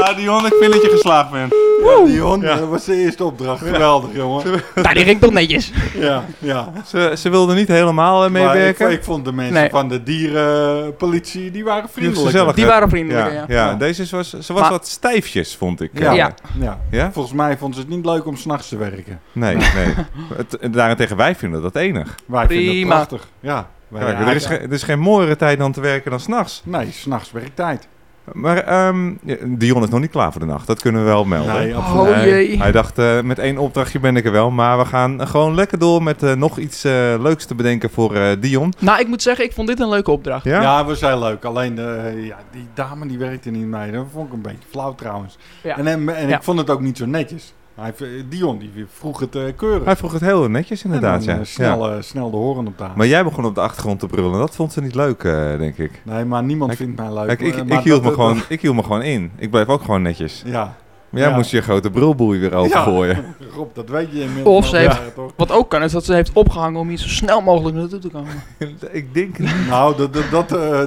Ah, Dion, ik vind dat je geslaagd bent. Ja, Dion, dat was de eerste opdracht. Geweldig, jongen. Nou, die ging toch netjes. Ja, ja. Ze, ze wilden niet helemaal eh, Maar ik, meewerken. ik vond de mensen Nee. van de dierenpolitie, die waren vriendelijk. Die waren vriendelijk, ja. ja. Ja. deze was, ze was Maar- wat stijfjes, vond ik. Ja. eh. Ja. Ja. Ja. Volgens mij vonden ze het niet leuk om s'nachts te werken. Nee, nee. Het, daarentegen, wij vinden dat enig. Wij vinden het Prima. prachtig. Ja. Wij- er, is er is geen mooiere tijd dan te werken dan s'nachts. Nee, s'nachts werktijd. Maar ehm, Dion is nog niet klaar voor de nacht. Dat kunnen we wel melden. Nee, absoluut. Oh jee. Hij dacht, eh, met één opdrachtje ben ik er wel. Maar we gaan gewoon lekker door met eh, nog iets eh, leuks te bedenken voor eh, Dion. Nou, ik moet zeggen, ik vond dit een leuke opdracht. Ja? Ja, we zijn leuk. Alleen eh, ja, die dame die werkte niet mee. Dat vond ik een beetje flauw trouwens. Ja. En, en, en Ja. ik vond het ook niet zo netjes. Hij, eh, Dion die vroeg het eh, keurig. Hij vroeg het heel netjes inderdaad, en dan, ja. eh, snel, ja. eh, snel de horen op tafel. Maar jij begon op de achtergrond te brullen. Dat vond ze niet leuk, eh, denk ik. Nee, maar niemand Ik- vindt mij leuk. Kijk, ik, Eh, ik, hield dat- me dat- gewoon, ik hield me gewoon in. Ik bleef ook gewoon netjes. Ja. Maar jij Ja. moest je grote brulboei weer opengooien. Rob, dat weet je inmiddels. Of ze heeft, jaren, toch? wat ook kan, is dat ze heeft opgehangen om hier zo snel mogelijk naartoe te komen. ik denk niet. Nou, dat, dat, dat eh,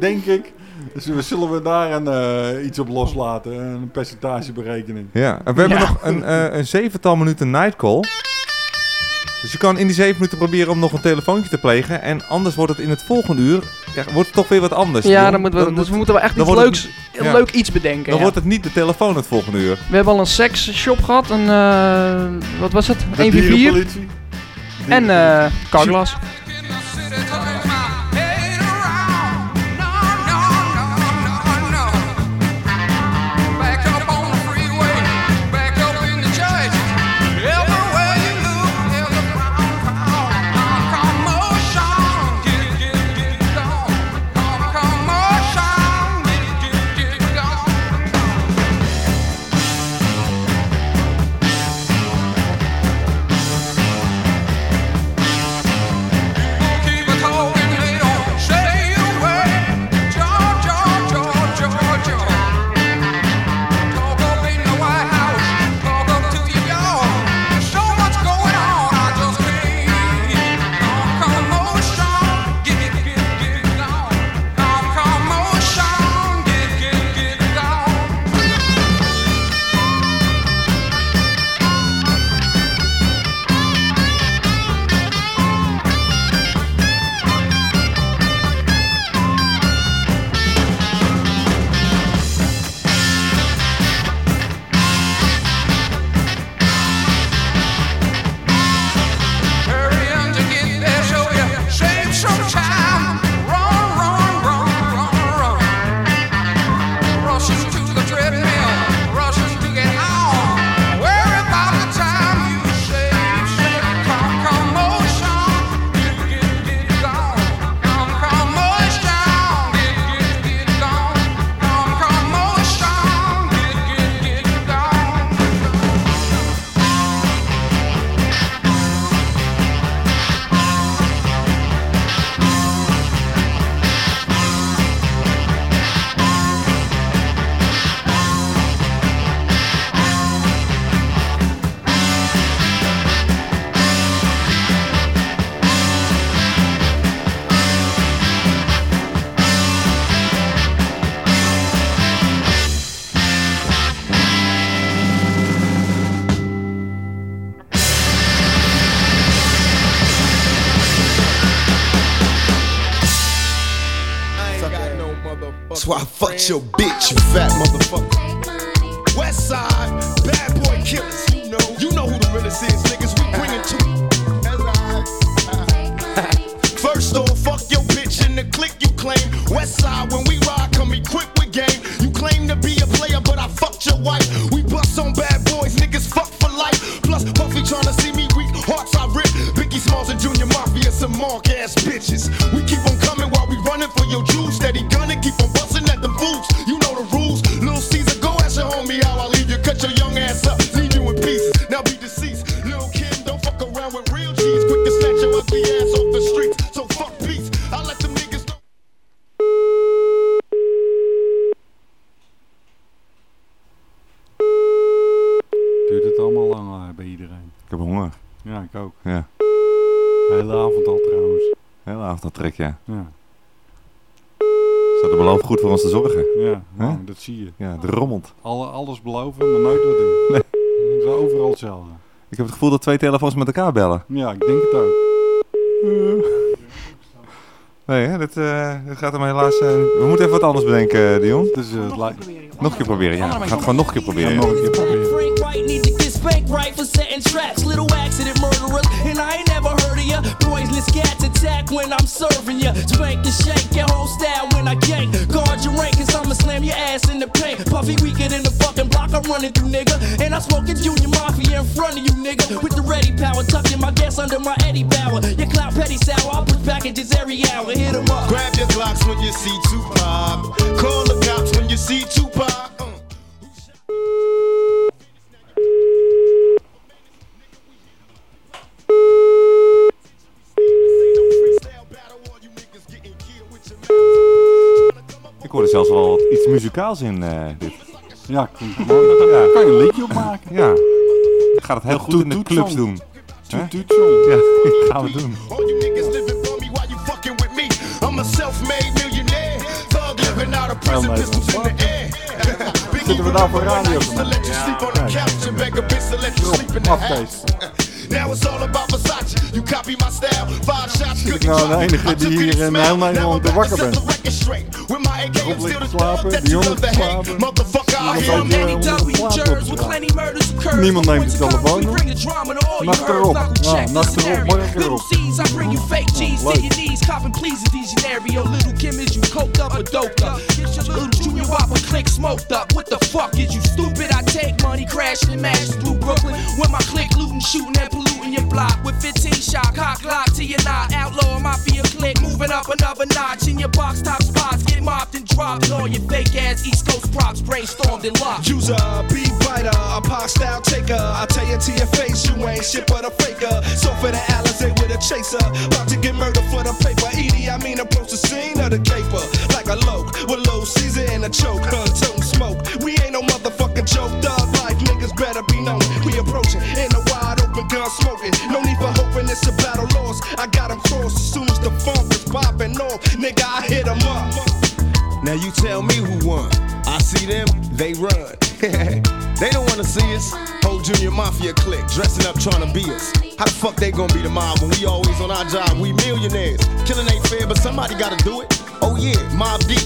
denk ik. Dus we zullen we daar een, eh, iets op loslaten. Een percentageberekening. Ja, en we hebben Ja. nog een, eh, een zevental minuten nightcall. Dus je kan in die zeven minuten proberen om nog een telefoontje te plegen. En anders wordt het in het volgende uur ja, wordt het toch weer wat anders. Ja, dan moeten we, dus we moeten wel echt iets leuks, het- ja. leuk iets bedenken. Dan ja. wordt het niet de telefoon het volgende uur. We hebben al een seksshop gehad, een, eh, wat was het? De 1 4 dierenpolitie. en eh Carglass. Your bitch, you fat motherfucker. Gevoel dat twee telefoons met elkaar bellen. Ja, ik denk het ook. Nee, hè, dit, eh, dit gaat hem helaas... eh, we moeten even wat anders bedenken, Dion. Dus. Nog een keer proberen, ja. We gaan het gewoon nog een keer proberen. nog een keer proberen. When I'm serving ya. Spank and shake your whole style when I gank. Guard your rank, cause I'ma slam your ass in the paint. Puffy weaker than the fucking block I'm running through, nigga. And I'm smoking Junior Mafia in front of you, nigga. With the ready power, tucking my gas under my Eddie Bauer. Your clout petty sour, I push packages every hour. Hit 'em up. Grab your Glocks when you see Tupac. Call the cops when you see Tupac. Uh. Ik hoorde zelfs wel wat iets muzikaals in eh, dit. Ja, mooi. Ja. Kan je een liedje op maken? Ja. Ik ga het heel goed in de clubs doen. Hè? Toet-toetsong. Ja, gaan we doen. Zitten we daar voor radio used to let you sleep on the couch and beg a bitch to let you sleep in the house. Now it's all about Versace. You copy my style. Five shots, Zit ik nou de enige die hier in heel Nederland te wakker bent? Rob ligt te slapen, Dion ligt te slapen. Niemand weet eh, onder de slaap op te gaan. Niemand neemt de telefoon op. Nacht erop. Ja, nacht erop, morgen erop. I looting, your block with 15 shot cock lock to your knot. Outlaw mafia click, moving up another notch in your box top spots. Get mopped and dropped. And all your fake ass East Coast props brainstormed and locked. User, beat biter, a pop style taker. I tell you to your face, you ain't shit but a faker. So for the Alizé with a chaser, about to get murdered for the paper. Edie, I mean approach the scene of the caper like a loke with low Caesar and a choke. Huh, toting smoke. We ain't no motherfucking joke. Thug life niggas better be known. We approaching in a gun smoking. No need for hoping it's a battle lost. I got 'em crossed as soon as the funk is popping off. Nigga, I hit 'em up. Now you tell me who won. I see them, they run. they don't wanna see us. Whole junior mafia clique dressing up trying to be us. How the fuck they gonna be the mob when we always on our job? We millionaires. Killing ain't fair, but somebody gotta do it. Oh yeah, Mob Deep.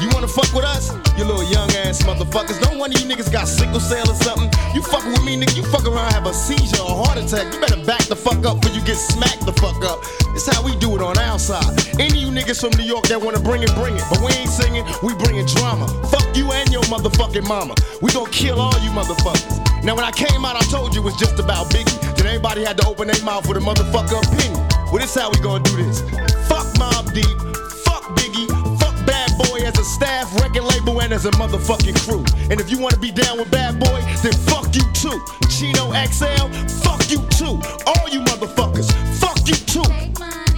you wanna fuck with us? You little young ass motherfuckers. Don't one of you niggas got sickle cell or something. You fucking with me, nigga. You fuck around, have a seizure or heart attack. You better back the fuck up before you get smacked the fuck up. It's how we do it on our side. Any of you niggas from New York that wanna bring it, bring it. But we ain't singing, we bringing drama. Fuck you and your motherfucking mama. We gon' kill all you motherfuckers. Now when I came out, I told you it was just about Biggie. Then everybody had to open their mouth with a motherfucker opinion. Well, this how we gonna do this. Fuck Mob Deep. Fuck Biggie. Fuck Bad Boy as a staff, record label, and as a motherfucking crew. And if you wanna be down with Bad Boy, then fuck you too. Chino XL, fuck you too. All you motherfuckers, fuck you too.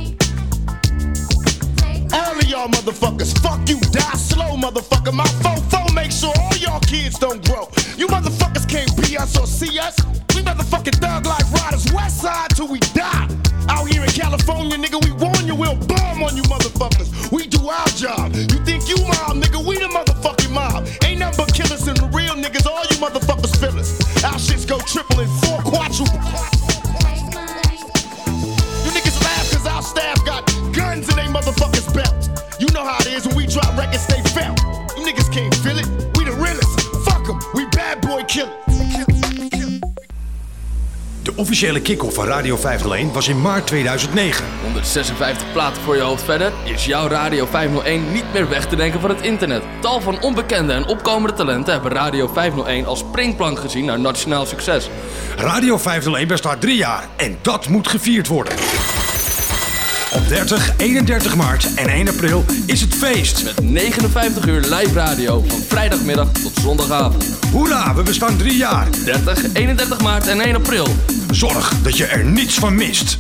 All of y'all motherfuckers, fuck you, die slow, motherfucker. My fofo make sure all y'all kids don't grow. You motherfuckers can't be us or see us. We motherfucking thug life riders, west side till we die. Out here in California, nigga, we warn you, we'll bomb on you motherfuckers. We do our job. You think you mob, nigga, we the motherfucking mob. Ain't nothing but killers and real niggas, all you motherfuckers feel us. Our shits go triple and four quadruple. You niggas laugh cause our staff got guns in they motherfuckers belt. You know how it is when we drop records, they felt. You niggas can't feel it. We the realest. Fuck 'em. We bad boy killers. De officiële kick-off van Radio 501 was in maart 2009. 156 platen voor je hoofd verder is jouw Radio 501 niet meer weg te denken van het internet. Tal van onbekende en opkomende talenten hebben Radio 501 als springplank gezien naar nationaal succes. Radio 501 bestaat drie jaar en dat moet gevierd worden. Op 30, 31 maart en 1 april is het feest. Met 59 uur live radio van vrijdagmiddag tot zondagavond. Hoera, we bestaan drie jaar. 30, 31 maart en 1 april. Zorg dat je er niets van mist.